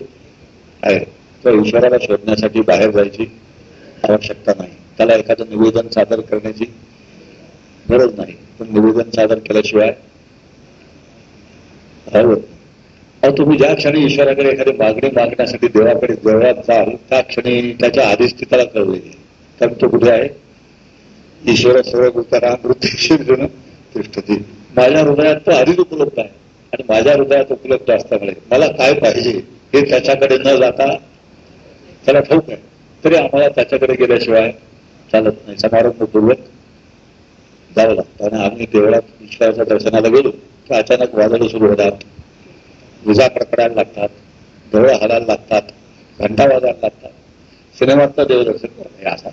आहे. तर ईश्वराला शोधण्यासाठी बाहेर जायची आवश्यकता नाही. त्याला एखादं निवेदन सादर करण्याची गरज नाही. पण निवेदन सादर केल्याशिवाय अहो तुम्ही ज्या क्षणी ईश्वराकडे एखादी मागणी मागण्यासाठी देवाकडे देवळात जाल त्या क्षणी त्याच्या आधीच त्याला कळले कारण तो कुठे आहे? ईश्वर सर्व गुरुकारा मृत्यूशीर्जन तिष्ठती माझ्या हृदयात तो आधीच उपलब्ध आहे आणि माझ्या हृदयात उपलब्ध असल्यामुळे मला काय पाहिजे हे त्याच्याकडे न जाता त्याला ठाऊक आहे. तरी आम्हाला त्याच्याकडे गेल्याशिवाय चालत नाही. समारंभपूर्वक चालला लागतं आणि आम्ही देवळात ईश्वराच्या दर्शनाला गेलो की अचानक वादळ सुरू होतात. विजा प्रकडायला लागतात डोळे हलायला लागतात घंटा वाजायला लागतात. सिनेमातलं देवदर्शन करणं असं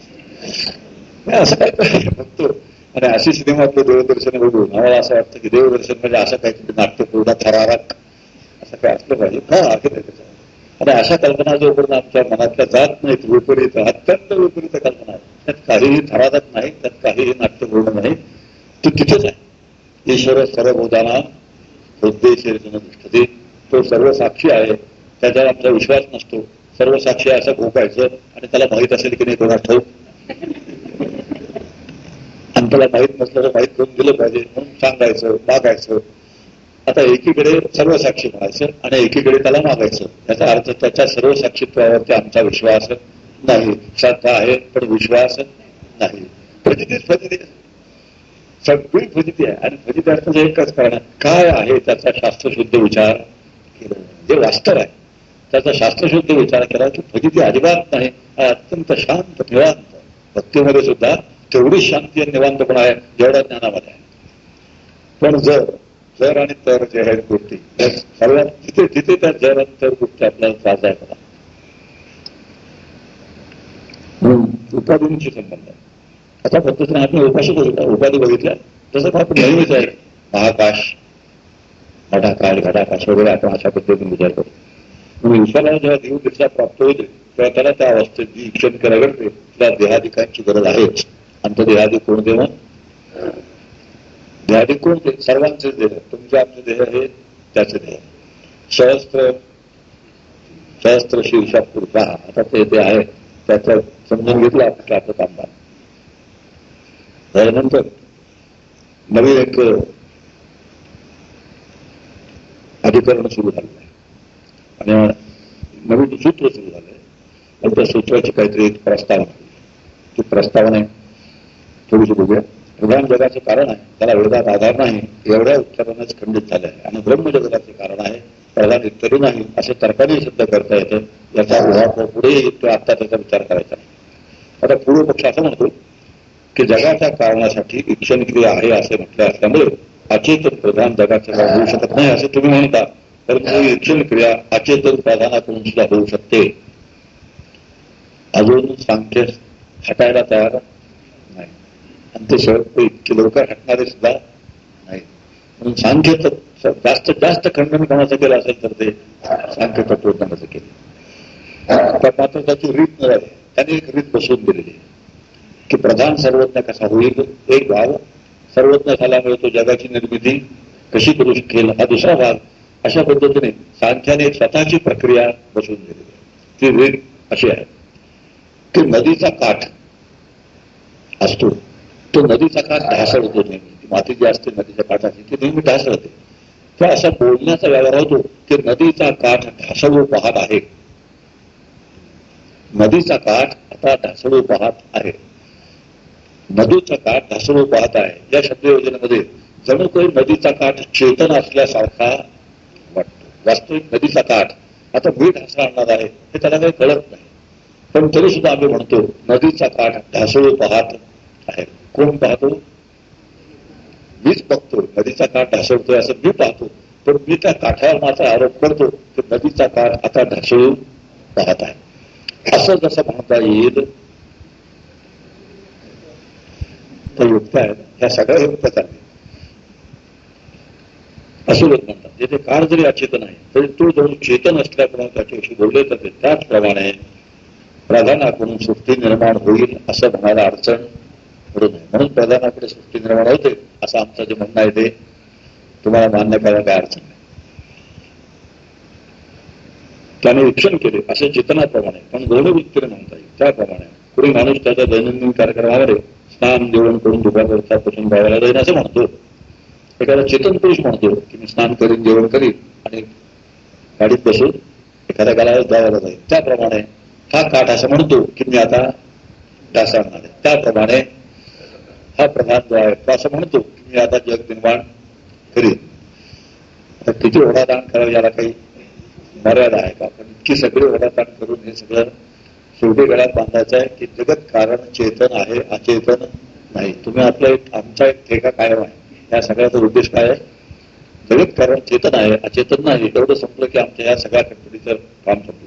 असं काय बघतो आणि अशी सिनेमातलं देवदर्शन बघून आम्हाला असं वाटतं की देवदर्शन म्हणजे असं काहीतरी नाट्यपूर्ण थरारक. असं काय असलं पाहिजे. हा आहे आणि अशा कल्पना जोपर्यंत आमच्या मनातल्या जात नाहीत विपरीत अत्यंत विपरीत कल्पना आहेत. त्यात काहीही थरारक नाही त्यात काहीही नाट्यपूर्ण नाही तो तिथेच आहे. ईश्वर सर्व भूताना दृष्टी तो सर्व साक्षी आहे. त्याच्यावर आमचा विश्वास नसतो. सर्व साक्षी असं भोगायचं आणि त्याला माहीत असेल की नाही कोणा ठाऊक? आणि त्याला माहीत नसलं तर माहीत करून दिलं पाहिजे. म्हणून सांगायचं मागायचं. आता एकीकडे सर्व साक्षी म्हणायचं आणि एकीकडे त्याला मागायचं. याचा अर्थ त्याच्या सर्व साक्षीत्वावरती आमचा विश्वास नाही. श्रद्धा आहे पण विश्वास नाही. फजितीच फजिती सगळी फजिती आहे आणि फजिती असण्याचं एकच कारण काय आहे त्याचा शास्त्रशुद्ध विचार केला. जे वास्तव आहे त्याचा शास्त्रशुद्ध विचार केला की फजिती अजिबात नाही अत्यंत शांत निवांत. भक्तीमध्ये सुद्धा तेवढी शांती आणि निवांतपणा आहे जेवढ्या ज्ञानामध्ये आहे. पण जर जर आणि तर जे आहेत गोष्टी सर्वात तिथे जिथे त्या जर आणि तर गोष्टी आपल्याला त्रास आहे मला उपाधींशी संबंध आहे. असा पद्धतीने आपण उपाशी उपाधी बघितल्या तसं आपण नेहमीच आहे. महाकाश घटाकाश घटाकाश वगैरे आपण अशा पद्धतीने विचार करतो म्हणून ईश्वराला जेव्हा देव दीक्षा प्राप्त होते तेव्हा त्याला त्या अवस्थेत जी इच्छन करायला तिला देहाधिकांची गरज आहे. आणि तो देहाधिक कोण देव? देहाधिक कोण ते सर्वांचे देह तुमचे आमचे देह हे त्याचे देह. सहस्त्र सहस्त्र शीर्षा पुरता आता ते जे आहे त्याचं समजून घेतलं आपण आपलं काम त्यानंतर नवीन एक अधिकरण सुरू झालं. आहे आणि नवीन सूत्र सुरू झालंय आणि त्या सूत्राची काहीतरी एक प्रस्तावना ती प्रस्तावना थोडीशी बघूया. प्रधान जगाचं कारण आहे त्याला वेदात आधार नाही एवढ्या उत्तरानेच खंडित झालं आहे. आणि ब्रह्म जगताचे कारण आहे प्रधान इतरी नाही असे तर्काने सिद्ध करता येतं याचा उदाहरण पुढे तो आता त्याचा विचार करायचा आता पूर्व पक्ष असं म्हणतो की जगाच्या कारणासाठी शिक्षण क्रिया आहे असे म्हटले असल्यामुळे अचेतन प्रधान जगाचे होऊ शकत नाही असे तुम्ही म्हणता. तर इच्छन क्रिया अचेतन प्रधानाकडून सुद्धा होऊ शकते. अजून सांख्य हटायला तयार नाही. आणि ते शहर इतके लवकर हटणारे सुद्धा नाही. म्हणून सांख्य जास्त जास्त खंडन कोणाचं केलं असेल तर ते सांख्य तत्वज्ञानाचं केलं. पण मात्र त्याची रीत न त्याने एक रीत बसवून दिलेली की प्रधान सर्वज्ञ कसा होईल एक भाग सर्वज्ञ झाल्यामुळे तो जगाची निर्मिती कशी करू शकेल हा दुसरा भाग अशा पद्धतीने सांख्याने स्वतःची प्रक्रिया बसवून दिलेली ती वेग अशी आहे की नदीचा काठ असतो. तो नदीचा काठ ढासळतो नेहमी. माती जी असते नदीच्या काठाची ती नेहमी ढासळते. तर असा बोलण्याचा व्यवहार होतो की नदीचा काठ ढासळू पाहत आहे. नदीचा काठ आता ढासळू पाहत आहे. नदीचा काठ ढासळू पाहत आहे. या शब्दयोजनेमध्ये जणू काही नदीचा काठ चेतन असल्यासारखा वाटतो. वास्तविक नदीचा काठ आता मी ढासा आणणार आहे हे त्याला काही कळत नाही. पण तरी सुद्धा आम्ही म्हणतो नदीचा काठ ढासळू पाहत आहे. कोण पाहतो? मीच बघतो नदीचा काठ ढासळतोय असं मी पाहतो. पण मी त्या काठावर माझा आरोप करतो की नदीचा काठ आता ढासळू पाहत आहे. असं जसं म्हणता येईल तर युक्त आहेत. ह्या सगळ्या युक्त आहेत. असं लोक म्हणतात. जिथे काळ जरी अचेतन आहे तरी तो जणू चेतन असल्याप्रमाणे त्याच्याविषयी बोलले जाते त्याचप्रमाणे प्रधानाकडून सृष्टी निर्माण होईल असं म्हणायला अडचण पडू नये. म्हणून प्रधानाकडे सृष्टी निर्माण होते असं आमचं जे म्हणणं आहे ते तुम्हाला मान्य करायला काय अडचण नाही. त्याने वीक्षण केले असे चेतनाप्रमाणे. पण गौरवृत्तीने म्हणता येईल. त्याप्रमाणे. पुढे माणूस त्याच्या दैनंदिन कार्यक्रमावर स्नान जेवण करून दुपारपासून गावाला जाईन असं म्हणतो. एखादा चेतन पुरुष म्हणतो की मी स्नान करीन जेवण करीन आणि गाडीत बसून एखाद्या गाला जायला जाईल त्याप्रमाणे हा काठ असं म्हणतो की मी आता डासा त्याप्रमाणे हा प्रधान जो आहे तो असं म्हणतो की मी आता जग निर्माण करीन. किती ओढादान करावं याला काही मर्यादा आहे का? पण इतकी सगळी ओढादान करून हे सगळं शेवटी गळ्यात बांधायचं आहे की जगत कारण चेतन आहे अचेतन नाही. तुम्ही आपला एक आमचा एक ठेका कायम आहे. या सगळ्याचा उद्देश काय आहे? जगत कारण चेतन आहे अचेतन नाही. एवढं संपलं की आमच्या या सगळ्या कंपनीचं काम संपलं.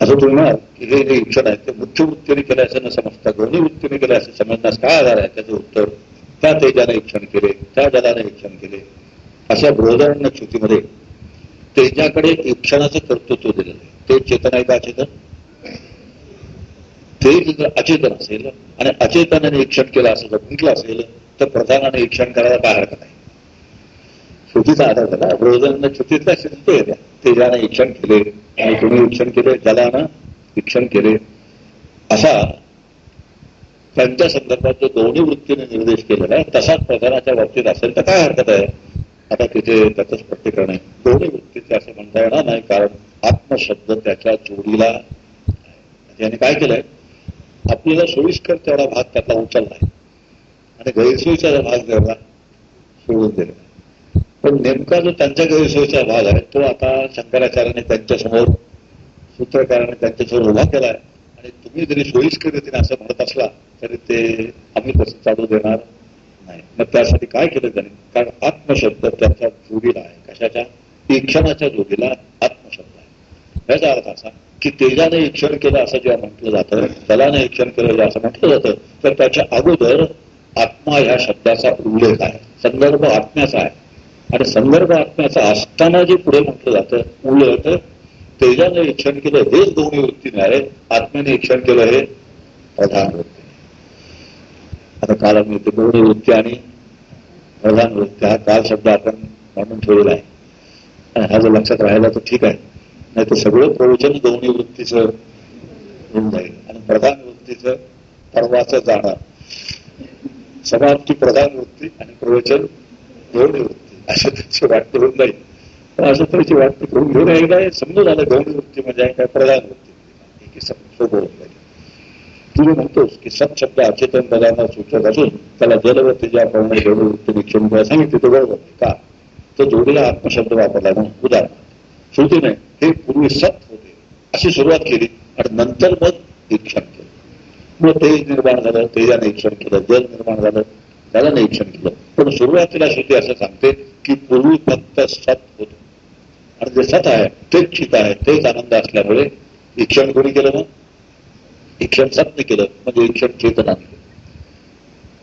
असं तुम्ही म्हणाल की हे जे इच्छण आहे ते मुख्य वृत्तीने केलं असं न समजता दोन्ही वृत्तीने केलं असं समजण्यास काय आधार आहे त्याचं उत्तर? त्या तेजाने इच्छण केले त्या जलाने इच्छण केले. अशा बृहदारण्य त्याच्याकडे एक क्षणाचं कर्तृत्व दिलेलं ते चेतन आहे का अचेतन? ते अचेतन असेल आणि अचेतनाने इक्षण केलं असं जर म्हटलं असेल तर प्रधानाने इक्षण करायला काय हरकत नाही श्रुतीचा आधार झाला. बृहदारण्य श्रुतीतल्या श्रुती येत्या ज्यानं इक्षण केले आणि तुम्ही इक्षण केले ज्याला इक्षण केले. असा त्यांच्या संदर्भात जो दोन्ही वृत्तीने निर्देश केलेला आहे तसाच प्रधानाच्या बाबतीत असेल तर काय हरकत आहे? आता तिथे त्याचं स्पष्टीकरण आहे. दोन्ही वृत्तीचे असं म्हणता येणार नाही कारण आत्मशब्द त्याच्या जोडीला याने काय केलंय? आपल्याला सोयीस्कर तेवढा भाग त्यातला उचललाय. आणि गैरसोयीचा भाग जेवढा सोडून दिला पण नेमका जो त्यांच्या गैरसोयीचा भाग आहे तो आता शंकराचार्याने त्यांच्यासमोर सूत्रकाराने त्यांच्यासमोर उभा केलाय. आणि तुम्ही जरी सोयीस्कर रीतीने असं म्हणत असला तरी ते आम्ही तसं चालू देणार नाही. मग त्यासाठी काय केलं त्याने? कारण आत्मशब्द त्याच्या जोडीला आहे. कशाच्या? ईक्षणाच्या जोडीला आत्मशब्द आहे. याचा अर्थ असा की तेजाने ईक्षण केलं असं जेव्हा म्हटलं जातं कलाने ईक्षण केलं असं म्हटलं जातं तर त्याच्या अगोदर आत्मा ह्या शब्दाचा उल्लेख आहे. संदर्भ आत्म्याचा आहे. आणि संदर्भ आत्म्याचा असताना जे पुढे म्हटलं जातं उलट तेजाने ईक्षण केलं हेच दोन्ही वृत्तीने आहे आत्म्याने ईक्षण केलं हे प्रधान वृत्ती. आता काल आम्ही ते दोन्ही वृत्ती आणि प्रधान वृत्ती हा काल शब्द आपण मांडून ठेवलेला आहे. आणि हा जर लक्षात राहिला तर ठीक आहे. नाही तर सगळं प्रवचन गौणी वृत्तीचं होऊन जाईल. आणि प्रधान वृत्तीचं परवाचं जाणार. समाप्ती प्रधान वृत्ती आणि प्रवचन गौणी वृत्ती. असं त्याची वाटते होऊन जाईल. पण असं त्याची वाटते करून घेऊन एकदा समजून आलं गौणी वृत्ती म्हणजे काय प्रधान वृत्ती. सोबत होऊन जाईल. तू म्हणतोस की सत शब्द अचेतन पदांना सूचक असून त्याला जलवरती पाहुणे दोन्ही वृत्ती निक्षण सांगितले तो बरोबर. का? तो जोडीला आत्मशब्द वापरला म्हणून उदाहरण. श्रुतीने हे पूर्वी सत होते. अशी सुरुवात केली आणि नंतर मग निरीक्षण केलं. मग तेज निर्माण झालं तेजाने निरीक्षण केलं जल निर्माण झालं त्याला निरीक्षण केलं. पण सुरुवातीला श्रुती असं सांगते की पूर्वी फक्त सत होत. आणि जे सत आहे तेच चित आहे तेच आनंद असल्यामुळे ईक्षण कोणी केलं मग? ईक्षण सत्य केलं म्हणजे ईक्षण चेतनाने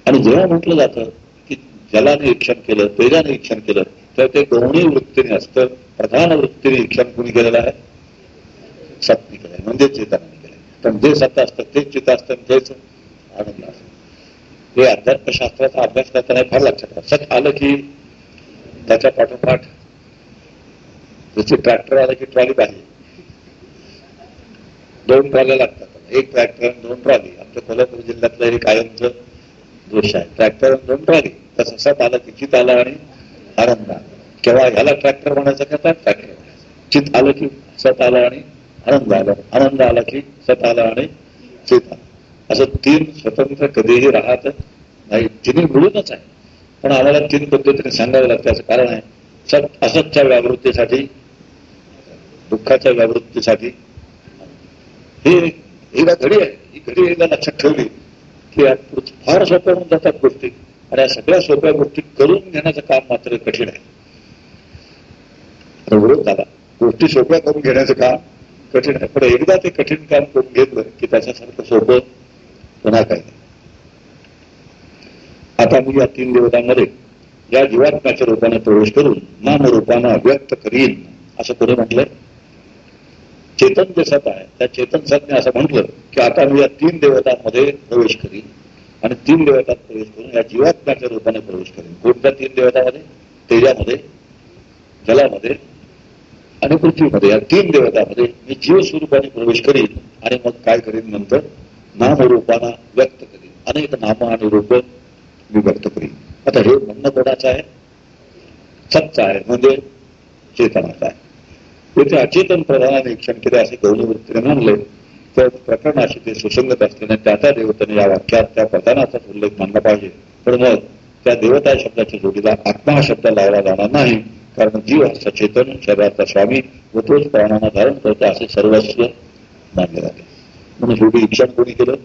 आणि जेव्हा म्हटलं जातं की जलाने इक्षण केलं तेजाने इक्षण केलं तर ते दोन्ही वृत्तीने असतं. प्रधान वृत्तीने इक्षण कुणी केलेलं आहे? सत्य केलंय म्हणजे चेतनाने पण जे सत्य असतं तेच चित असतं तेच आनंद असतं. हे अध्यात्मशास्त्राचा अभ्यास करताना फार लक्षात सत आलं की त्याच्या पाठोपाठ त्याची ट्रॅक्टर आलं की ट्रॉली पाहिजे दोन ट्रॉल्या लागतात. एक ट्रॅक्टर आणि दोन ट्रॉली आमच्या कोल्हापूर जिल्ह्यातलं हे कायमचं दोष आहे. ट्रॅक्टर आणि दोन ट्रॉली तर सत आलं की चित आलं आणि आनंद केव्हा ह्याला ट्रॅक्टर म्हणायचं का ट्रॅक्टर चित आलं की सत आलं आणि आनंद आला. आनंद आला की सत आला आणि चित आलं. असं तीन स्वतंत्र कधीही राहत नाही. तिन्ही मिळूनच आहे. पण आम्हाला तीन पद्धतीने सांगावं लागतं. असं कारण आहे सत असतच्या व्यावृत्तीसाठी दुःखाच्या व्यावृत्तीसाठी ही एकदा घडी आहे. ही घडी एकदा लक्षात ठेवली की फार सोप्या होऊन जातात गोष्टी. आणि या सगळ्या सोप्या गोष्टी करून घेण्याचं काम मात्र कठीण आहे. विरोध झाला. गोष्टी सोप्या करून घेण्याचं काम कठीण आहे. पण एकदा ते कठीण काम करून घेतलं की त्याच्यासारखं सोपं पुन्हा काय आता मी या तीन देवतांमध्ये या जीवात्म्याच्या रूपाने प्रवेश करून नामरूपानं अव्यक्त करीन असं पुढे म्हटलंय? चेतन जे सत आहे. त्या चेतन सतने असं म्हटलं की आता मी या तीन देवतांमध्ये प्रवेश करीन. आणि तीन देवतात प्रवेश करून या जीवात्म्याच्या रूपाने प्रवेश करीन. कोणत्या तीन देवतामध्ये? तेजामध्ये जलामध्ये आणि पृथ्वीमध्ये. या तीन देवतामध्ये मी जीव स्वरूपाने प्रवेश करीन आणि मग काय करीन नंतर? नामरूपाना व्यक्त करीन. अनेक नाम आणि रूप मी व्यक्त करीन. आता हे म्हणणं कोणाचं आहे? सत्य आहे. म्हणजे चेतनाचं आहे. येथे अचेतन प्रधानाने क्षण केले असे गौरवृत्तीने म्हणले तर प्रकरणाशी ते सुसंगत असल्याने त्या त्या देवतेने या वाक्यात त्या प्रधानाचाच उल्लेख मानला पाहिजे. पण मग त्या देवता शब्दाच्या जोडीला आत्मा शब्द लावला जाणार नाही कारण जीव हा सचेतन शरीराचा स्वामी व तोच प्राणांना धारण करतो असे सर्वस्व मानले जाते. म्हणून शेवटी इच्छण कोणी केलं?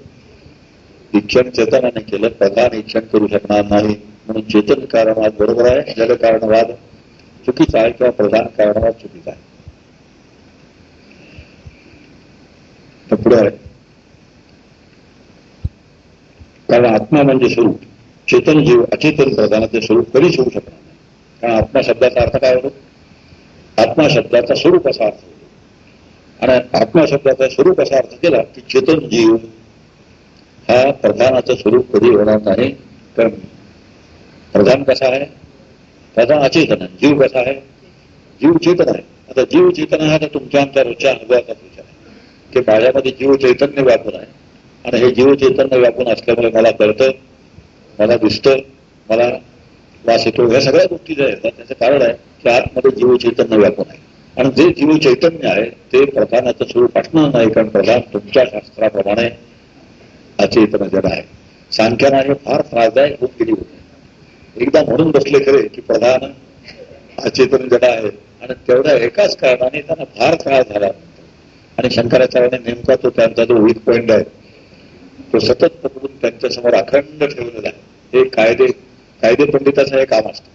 इक्षण चेतनाने केलं. प्रधान इच्छण करू शकणार नाही. म्हणून चेतन कारणवाद बरोबर आहे. जल कारणवाद चुकीचा आहे किंवा प्रधान कारणवाद चुकीचा आहे. पुढे कारण आत्मा म्हणजे स्वरूप. चेतन जीव अचेतन प्रधानाचे स्वरूप कधीच होऊ शकणार नाही. कारण आत्मा शब्दाचा अर्थ काय होतो? आत्मा शब्दाचा स्वरूप असा अर्थ होतो. आणि आत्मा शब्दाचा स्वरूप असा अर्थ केला की चेतन जीव हा प्रधानाचं स्वरूप कधी होणार नाही. कारण प्रधान कसा आहे? प्रधान अचेतन आहे. जीव कसा आहे? जीव चेतन आहे. आता जीव चेतन आहे तर तुमच्या आमच्या रोजच्या अनुभवाचाच की माझ्यामध्ये जीव चैतन्य व्यापून आहे. आणि हे जीव चैतन्य व्यापून असल्यामुळे मला कळतं मला दिसतं मला वास येतो. ह्या सगळ्या गोष्टी ज्या येतात त्याचं कारण आहे की आतमध्ये जीव चैतन्य व्यापून आहे. आणि जे जीव चैतन्य आहे ते प्रधानाचं स्वरूप असणार नाही कारण प्रधान तुमच्या शास्त्राप्रमाणे अचेतन जड आहे. सांख्याना हे फार त्रासदायक होऊन गेली होती. एकदा म्हणून बसले खरे की प्रधान अचेतन जड आहे. आणि तेवढ्या एकाच कारणाने त्यांना फार त्रास झाला. आणि शंकराचार्याने नेमका तो त्यांचा जो वीक पॉइंट आहे तो सतत पकडून त्यांच्यासमोर अखंड ठेवलेला आहे. हे कायदे कायदे पंडिताचं हे काम असतं.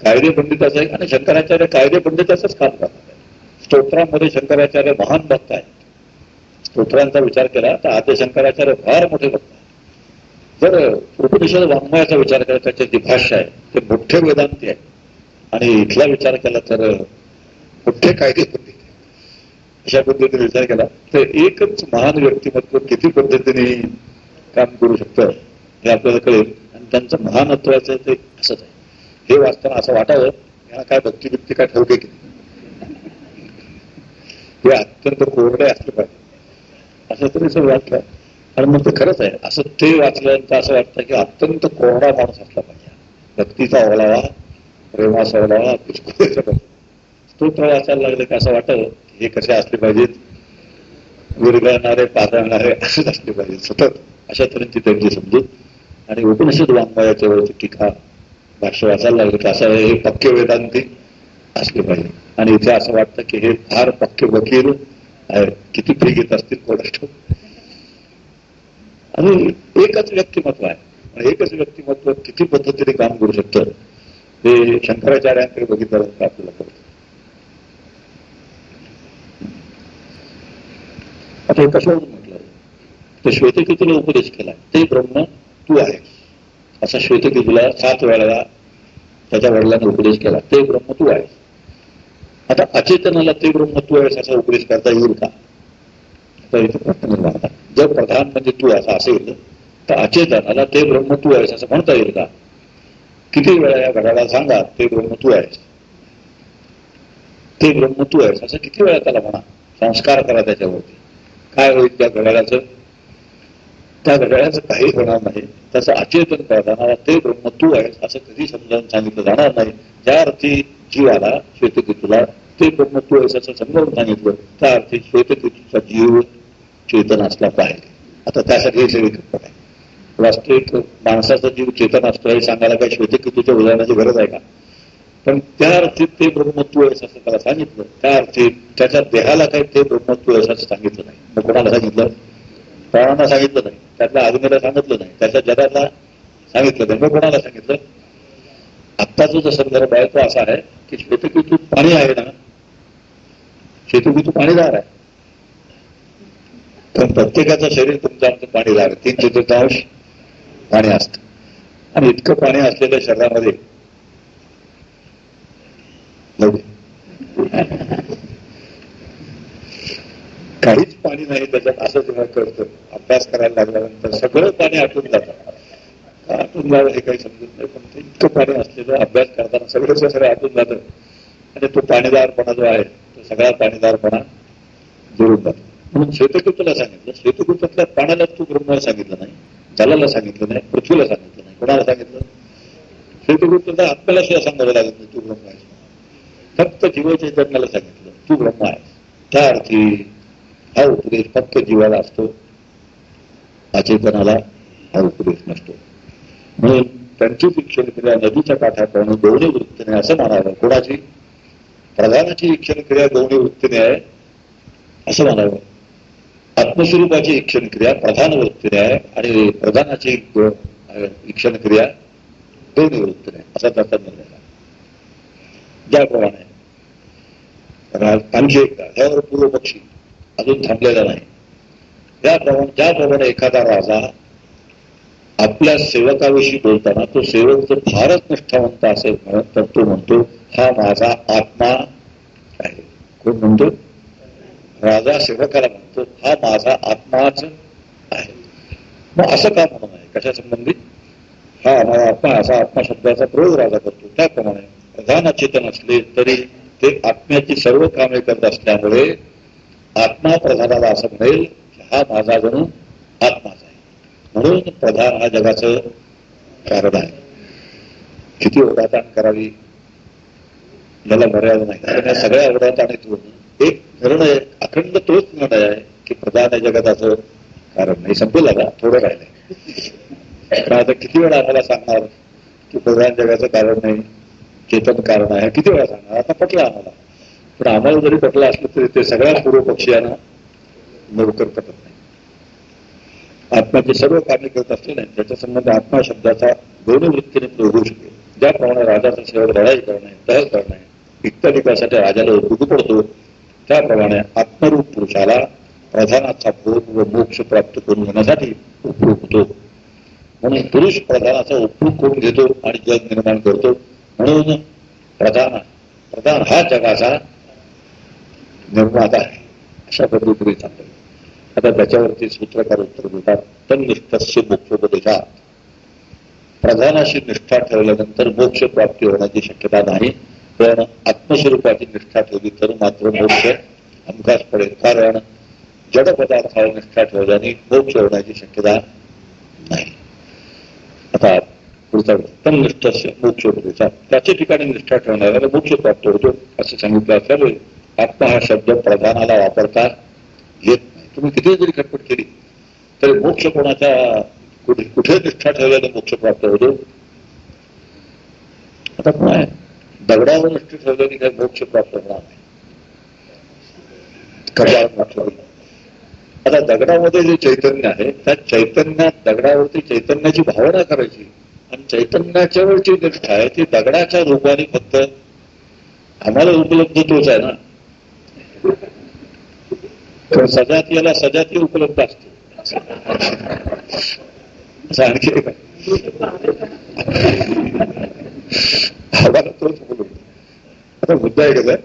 कायदे पंडिताचं आहे आणि शंकराचार्य कायदे पंडिताचंच काम करतात. स्तोत्रांमध्ये शंकराचार्य महान भक्त आहेत. स्तोत्रांचा विचार केला तर आद्य शंकराचार्य फार मोठे भक्त जर उपनिषद वाङ्मयाचा विचार केला त्याचे जी भाष्य आहे ते मोठे वेदांती आहे. आणि इथला विचार केला तर मोठे कायदे पंडित अशा पद्धतीने विचार केला तर एकच महान व्यक्तिमत्व किती पद्धतीने काम करू शकतं हे आपल्याला कळेल. आणि त्यांचं महानत्वाचं ते असंच आहे. हे वाचताना असं वाटावं यांना काय भक्ती बिक्ती काय ठेवते की हे अत्यंत कोरडे असले पाहिजे. असं तरी असं वाटलं आणि मग ते खरंच आहे. असं ते वाचल्यानंतर असं वाटतं की अत्यंत कोरडा माणूस असला पाहिजे. भक्तीचा ओलावा प्रेमाचा ओलावा स्तोत्र वाचायला लागले की असं वाटतं हे कसे असले पाहिजेत? विरघळणारे पातळणारे असेच असले पाहिजे सतत. अशा तऱ्हेची त्यांची समजूत. आणि उपनिषद वाङ्मयाच्या वरती टीका भाष्य वाचायला लागले की असं हे पक्के वेदांती असले पाहिजे आणि इथे असं वाटतं की हे फार पक्के वकील किती फी घेत असतील कोणाष्ट आणि एकच व्यक्तिमत्व आहे. आणि एकच व्यक्तिमत्व किती पद्धतीने काम करू शकतं? हे शंकराचार्यांकडे बघितल्यानंतर आपल्याला कळतं. आता हे कशावरून म्हटलं. तर श्वेतकेतूला उपदेश केला. ते ब्रह्म तू आहे असा श्वेतकेतूला सात वेळेला त्याच्या वडिलांना उपदेश केला. ते ब्रह्म तू आहे आता अचेतनाला ते ब्रह्म तू आहेस असा उपदेश करता येईल का? इथे प्रश्न निर्माण जर प्रधान म्हणजे तू असा असेल तर अचेतनाला ते ब्रह्म तू आहेस असं म्हणता येईल का? किती वेळा या घडाला सांगा ते ब्रह्म तू आहेस. ते ब्रह्म तू आहेस असं किती वेळा त्याला म्हणा? संस्कार करा त्याच्यावरती. काय होईल त्या घड्याळाचं? त्या घड्याळाचं काही होणार नाही. त्याचं अचेतन करताना ते ब्रह्म तू आहेस असं कधी समजावून सांगितलं जाणार नाही. ज्या अर्थी जीवाला श्वेतकेतूला ते ब्रह्म तू आहेस असं समजावून सांगितलं त्या अर्थी श्वेतकेतूचा जीव चेतन असला पाहिजे. आता त्यासाठी हे सगळे आहे. वास्तविक माणसाचा जीव चेतन असतो हे सांगायला काय श्वेतकेतूच्या उदाहरणाची गरज आहे का? पण त्या अर्थी ते ब्रह्मत्व आहेस असं त्याला सांगितलं. त्या अर्थी त्याच्या देहाला काही ते ब्रह्मत्व आहेस असं सांगितलं नाही. मग कोणाला सांगितलं? प्राणांना सांगितलं नाही. त्यातल्या अग्नीला सांगितलं नाही. त्याच्या जगाला सांगितलं नाही. मग कोणाला सांगितलं? आत्ताचा जो संदर्भ आहे तो असा आहे की शेतकीतून पाणी आहे ना शेतकीतून पाणीदार आहे. पण प्रत्येकाचं शरीर तुमचं आमचं पाणीदार तीन चतुर्थांश पाणी असतं. आणि इतकं पाणी असलेल्या शरीरामध्ये काहीच पाणी नाही त्याच्यात असं जेव्हा कळतं अभ्यास करायला लागल्यानंतर सगळं पाणी आटून जातं. आटून जावं हे काही समजत नाही पण ते इतकं पाणी असलेलं अभ्यास करताना सगळं सगळं आटून जातं. आणि तो पाणीदारपणा जो आहे तो सगळा पाणीदारपणा जुळून जातो. म्हणून श्वेतकृतला सांगितलं. श्वेतकृतातल्या पाण्याला तू ब्रह्माला सांगितलं नाही जलाला सांगितलं नाही पृथ्वीला सांगितलं नाही. कोणाला सांगितलं? श्वेतकृतला आत्म्याला सुद्धा सांगावं लागत नाही तू ब्रह्म फक्त जीव चैतन्याला सांगितलं. तू ब्रह्म आहेस. त्या अर्थी हा उपदेश फक्त जीवाला असतो. अचेतनाला हा उपदेश नसतो. म्हणून त्यांची शिक्षण क्रिया नदीच्या पाहून गौणी वृत्तीने असं म्हणावं. कोणाची? प्रधानाची शिक्षण क्रिया गौणी वृत्तीने आहे असं म्हणावं. आत्मस्वरूपाची इक्षण क्रिया प्रधान वृत्तीने आहे आणि प्रधानाची इक्षण क्रिया दोन्ही वृत्तीने असा त्याचा निर्णय ज्याप्रमाणे आणखी एकदा ह्यावर पूर्व पक्षी अजून थांबलेला नाही. त्याप्रमाणे ज्याप्रमाणे एखादा राजा आपल्या सेवकाविषयी बोलताना तो सेवक जर फारच निष्ठावंत असेल म्हणून तर तो म्हणतो हा माझा आत्मा आहे. कोण म्हणतो? राजा सेवकाला म्हणतो हा माझा आत्माच आहे. मग असं का म्हणून आहे कशा संबंधित हा माझा आत्मा असा आत्मा शब्दाचा प्रयोग राजा करतो. त्याप्रमाणे प्रधान अचेतन असले तरी ते आत्म्याची सर्व कामे करत असल्यामुळे आत्मा प्रधानाला असं म्हणेल हा माझा जणू आत्माच आहे. म्हणून प्रधान हा जगाचं कारण आहे. किती ओढाताण करावी? याला मर्यादा नाही. कारण या सगळ्या ओढाताणीतून एक निर्णय अखंड तोच निर्णय आहे की प्रधान या जगताचं कारण नाही. संपेल आता थोडं राहिलंय. आता किती वेळा आम्हाला सांगणार की प्रधान जगाचं कारण नाही? चेतन कारण आहे. किती वेळा सांगणार? आता पटला आम्हाला. पण आम्हाला जरी पटलं असलं तरी ते सगळ्या पूर्व पक्षीयांना लवकर पटत नाही. आत्म्याचे सर्व कार्य करत असल्याने त्याच्या संबंध आत्मा शब्दाचा दोन्ही वृत्तीने प्रयोग होऊ शकेल. ज्याप्रमाणे राजाचा सेवक लढाई करणे तह करणे इत्यादिकासाठी राजाला उपयोग पडतो त्याप्रमाणे आत्मरूप पुरुषाला प्रधानाचा भोग व मोक्ष प्राप्त करून घेण्यासाठी उपयोग होतो. म्हणून पुरुष प्रधानाचा उपयोग करून घेतो आणि जग निर्माण करतो. म्हणून प्रधान प्रधान हा जगाचा निर्माता आहे. अशा पद्धतीने सांगतो आता त्याच्यावरती सूत्रकार उत्तर देतात तन्निष्ठस्य मोक्षोपदेशात. प्रधानाशी निष्ठा ठेवल्यानंतर मोक्ष प्राप्ती होण्याची शक्यता नाही पण आत्मस्वरूपाची निष्ठा ठेवली तर मात्र मोक्ष हमखास पडेल कारण जड पदार्थावर निष्ठा ठेवल्याने मोक्ष होण्याची शक्यता नाही. आता पुढचा पण निष्ठ मोक्षोपदेशात त्याच्या ठिकाणी निष्ठा ठेवणाऱ्याला मोक्ष प्राप्त होतो असं सांगितलं असल्यामुळे आत्मा हा शब्द प्रधानाला वापरता येत नाही. तुम्ही किती जरी खटपट केली तरी मोक्ष कोणाच्या कुठे कुठे निष्ठा ठेवल्याने मोक्ष प्राप्त होतो? आता काय दगडावर निष्ठा ठेवल्याने काही मोक्ष प्राप्त होणार नाही. कपाळ आता दगडामध्ये जे चैतन्य आहे त्या चैतन्यात दगडावरती चैतन्याची भावना करायची. आणि चैतन्याच्यावरची निष्ठा आहे ती दगडाच्या रूपाने फक्त आम्हाला उपलब्ध तोच आहे ना. तर सजातीयाला सजाती उपलब्ध असते. आणखी आम्हाला तोच उपलब्ध. आता मुद्दा आहे. का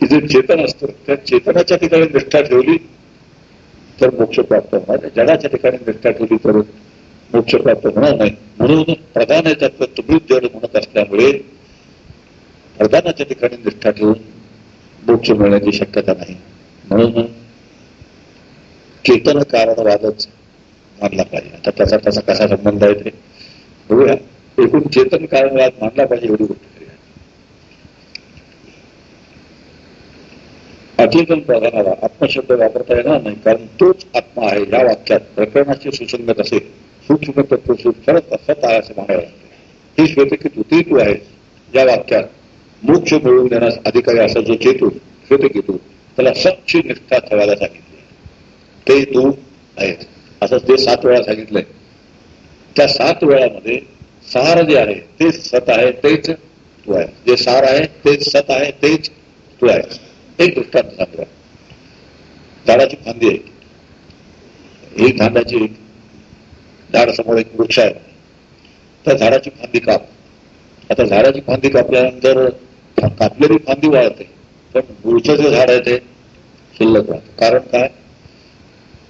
की जे चेतन असतं त्या चेतनाच्या ठिकाणी निष्ठा ठेवली तर मोक्ष प्राप्त होणार जगाच्या ठिकाणी निष्ठा ठेवली तर मोक्ष प्राप्त होणार नाही. म्हणून प्रधान याच्यात तुम्ही जड म्हणत असल्यामुळे प्रधानाच्या ठिकाणी निष्ठा ठेवून मोक्ष मिळण्याची शक्यता नाही. म्हणून केतन कारणवादच मानला पाहिजे. आता त्याचा त्याचा कसा संबंध आहे ते बघूया. एकूण चेतन कारणवाद मानला पाहिजे एवढी गोष्ट अचेतन प्रधानाला आत्मशब्द वापरता येणार नाही कारण तोच आत्मा आहे. या वाक्यात प्रकरणाची सुसंगत असेल. सूक्ष्म तत्व खरंच असत आहे असं म्हणायला ही श्वेतकेतू ती आहे या वाक्यात मोक्ष मिळवून देण्यास अधिकारी असा जो चेतू श्वेतकेतू त्याला सच्ची निष्ठा ठेवायला सांगितली ते तू आहेत असं ते सात वेळा सांगितलंय त्या सात वेळामध्ये सार जे आहे तेच सत आहे तेच तू आहे जे सार आहे तेच सत आहे तेच तू आहे एक दृष्टांत सांगतो. झाडाची फांदी आहे एक झाडाची झाडासमोर एक वृक्ष आहे. त्या झाडाची फांदी काप. आता झाडाची फांदी कापल्यानंतर कापलेली फांदी वाळते पण मूळचं जे झाड आहे ते शिल्लक राहतं. कारण काय?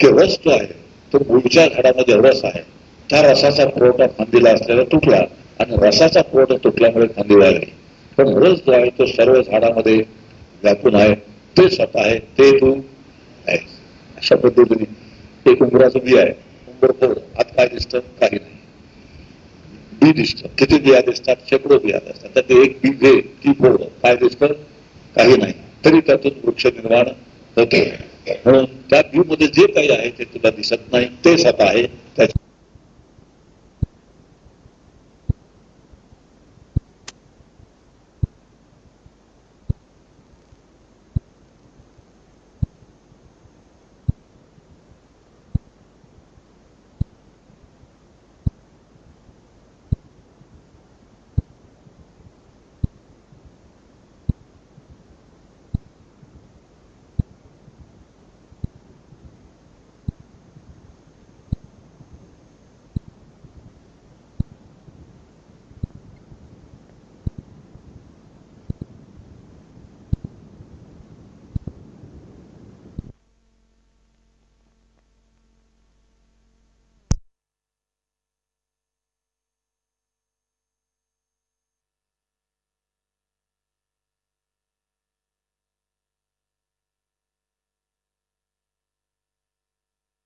की रस जो आहे तो मूळच्या झाडामध्ये रस आहे. त्या रसाचा पुरवठा फांदीला असलेला तुटला आणि रसाचा पुरवठा तुटल्यामुळे फांदी वाळली. पण रस जो आहे तो सर्व झाडामध्ये व्यापून आहे. ते स्वतः आहे ते तू आहे अशा पद्धतीने एक उमराचं बी आहे. उंबर आत काय दिसतं? काही नाही. बी दिसतं. किती बिया दिसतात? शेकडो बिया दिसतात. तर ते एक बी घे ती फोड काय दिसतं? काही नाही. तरी त्यातून वृक्ष निर्माण होते म्हणून त्या बी मध्ये जे काही आहे ते तुला दिसत नाही. ते स्वतः आहे. त्याच्या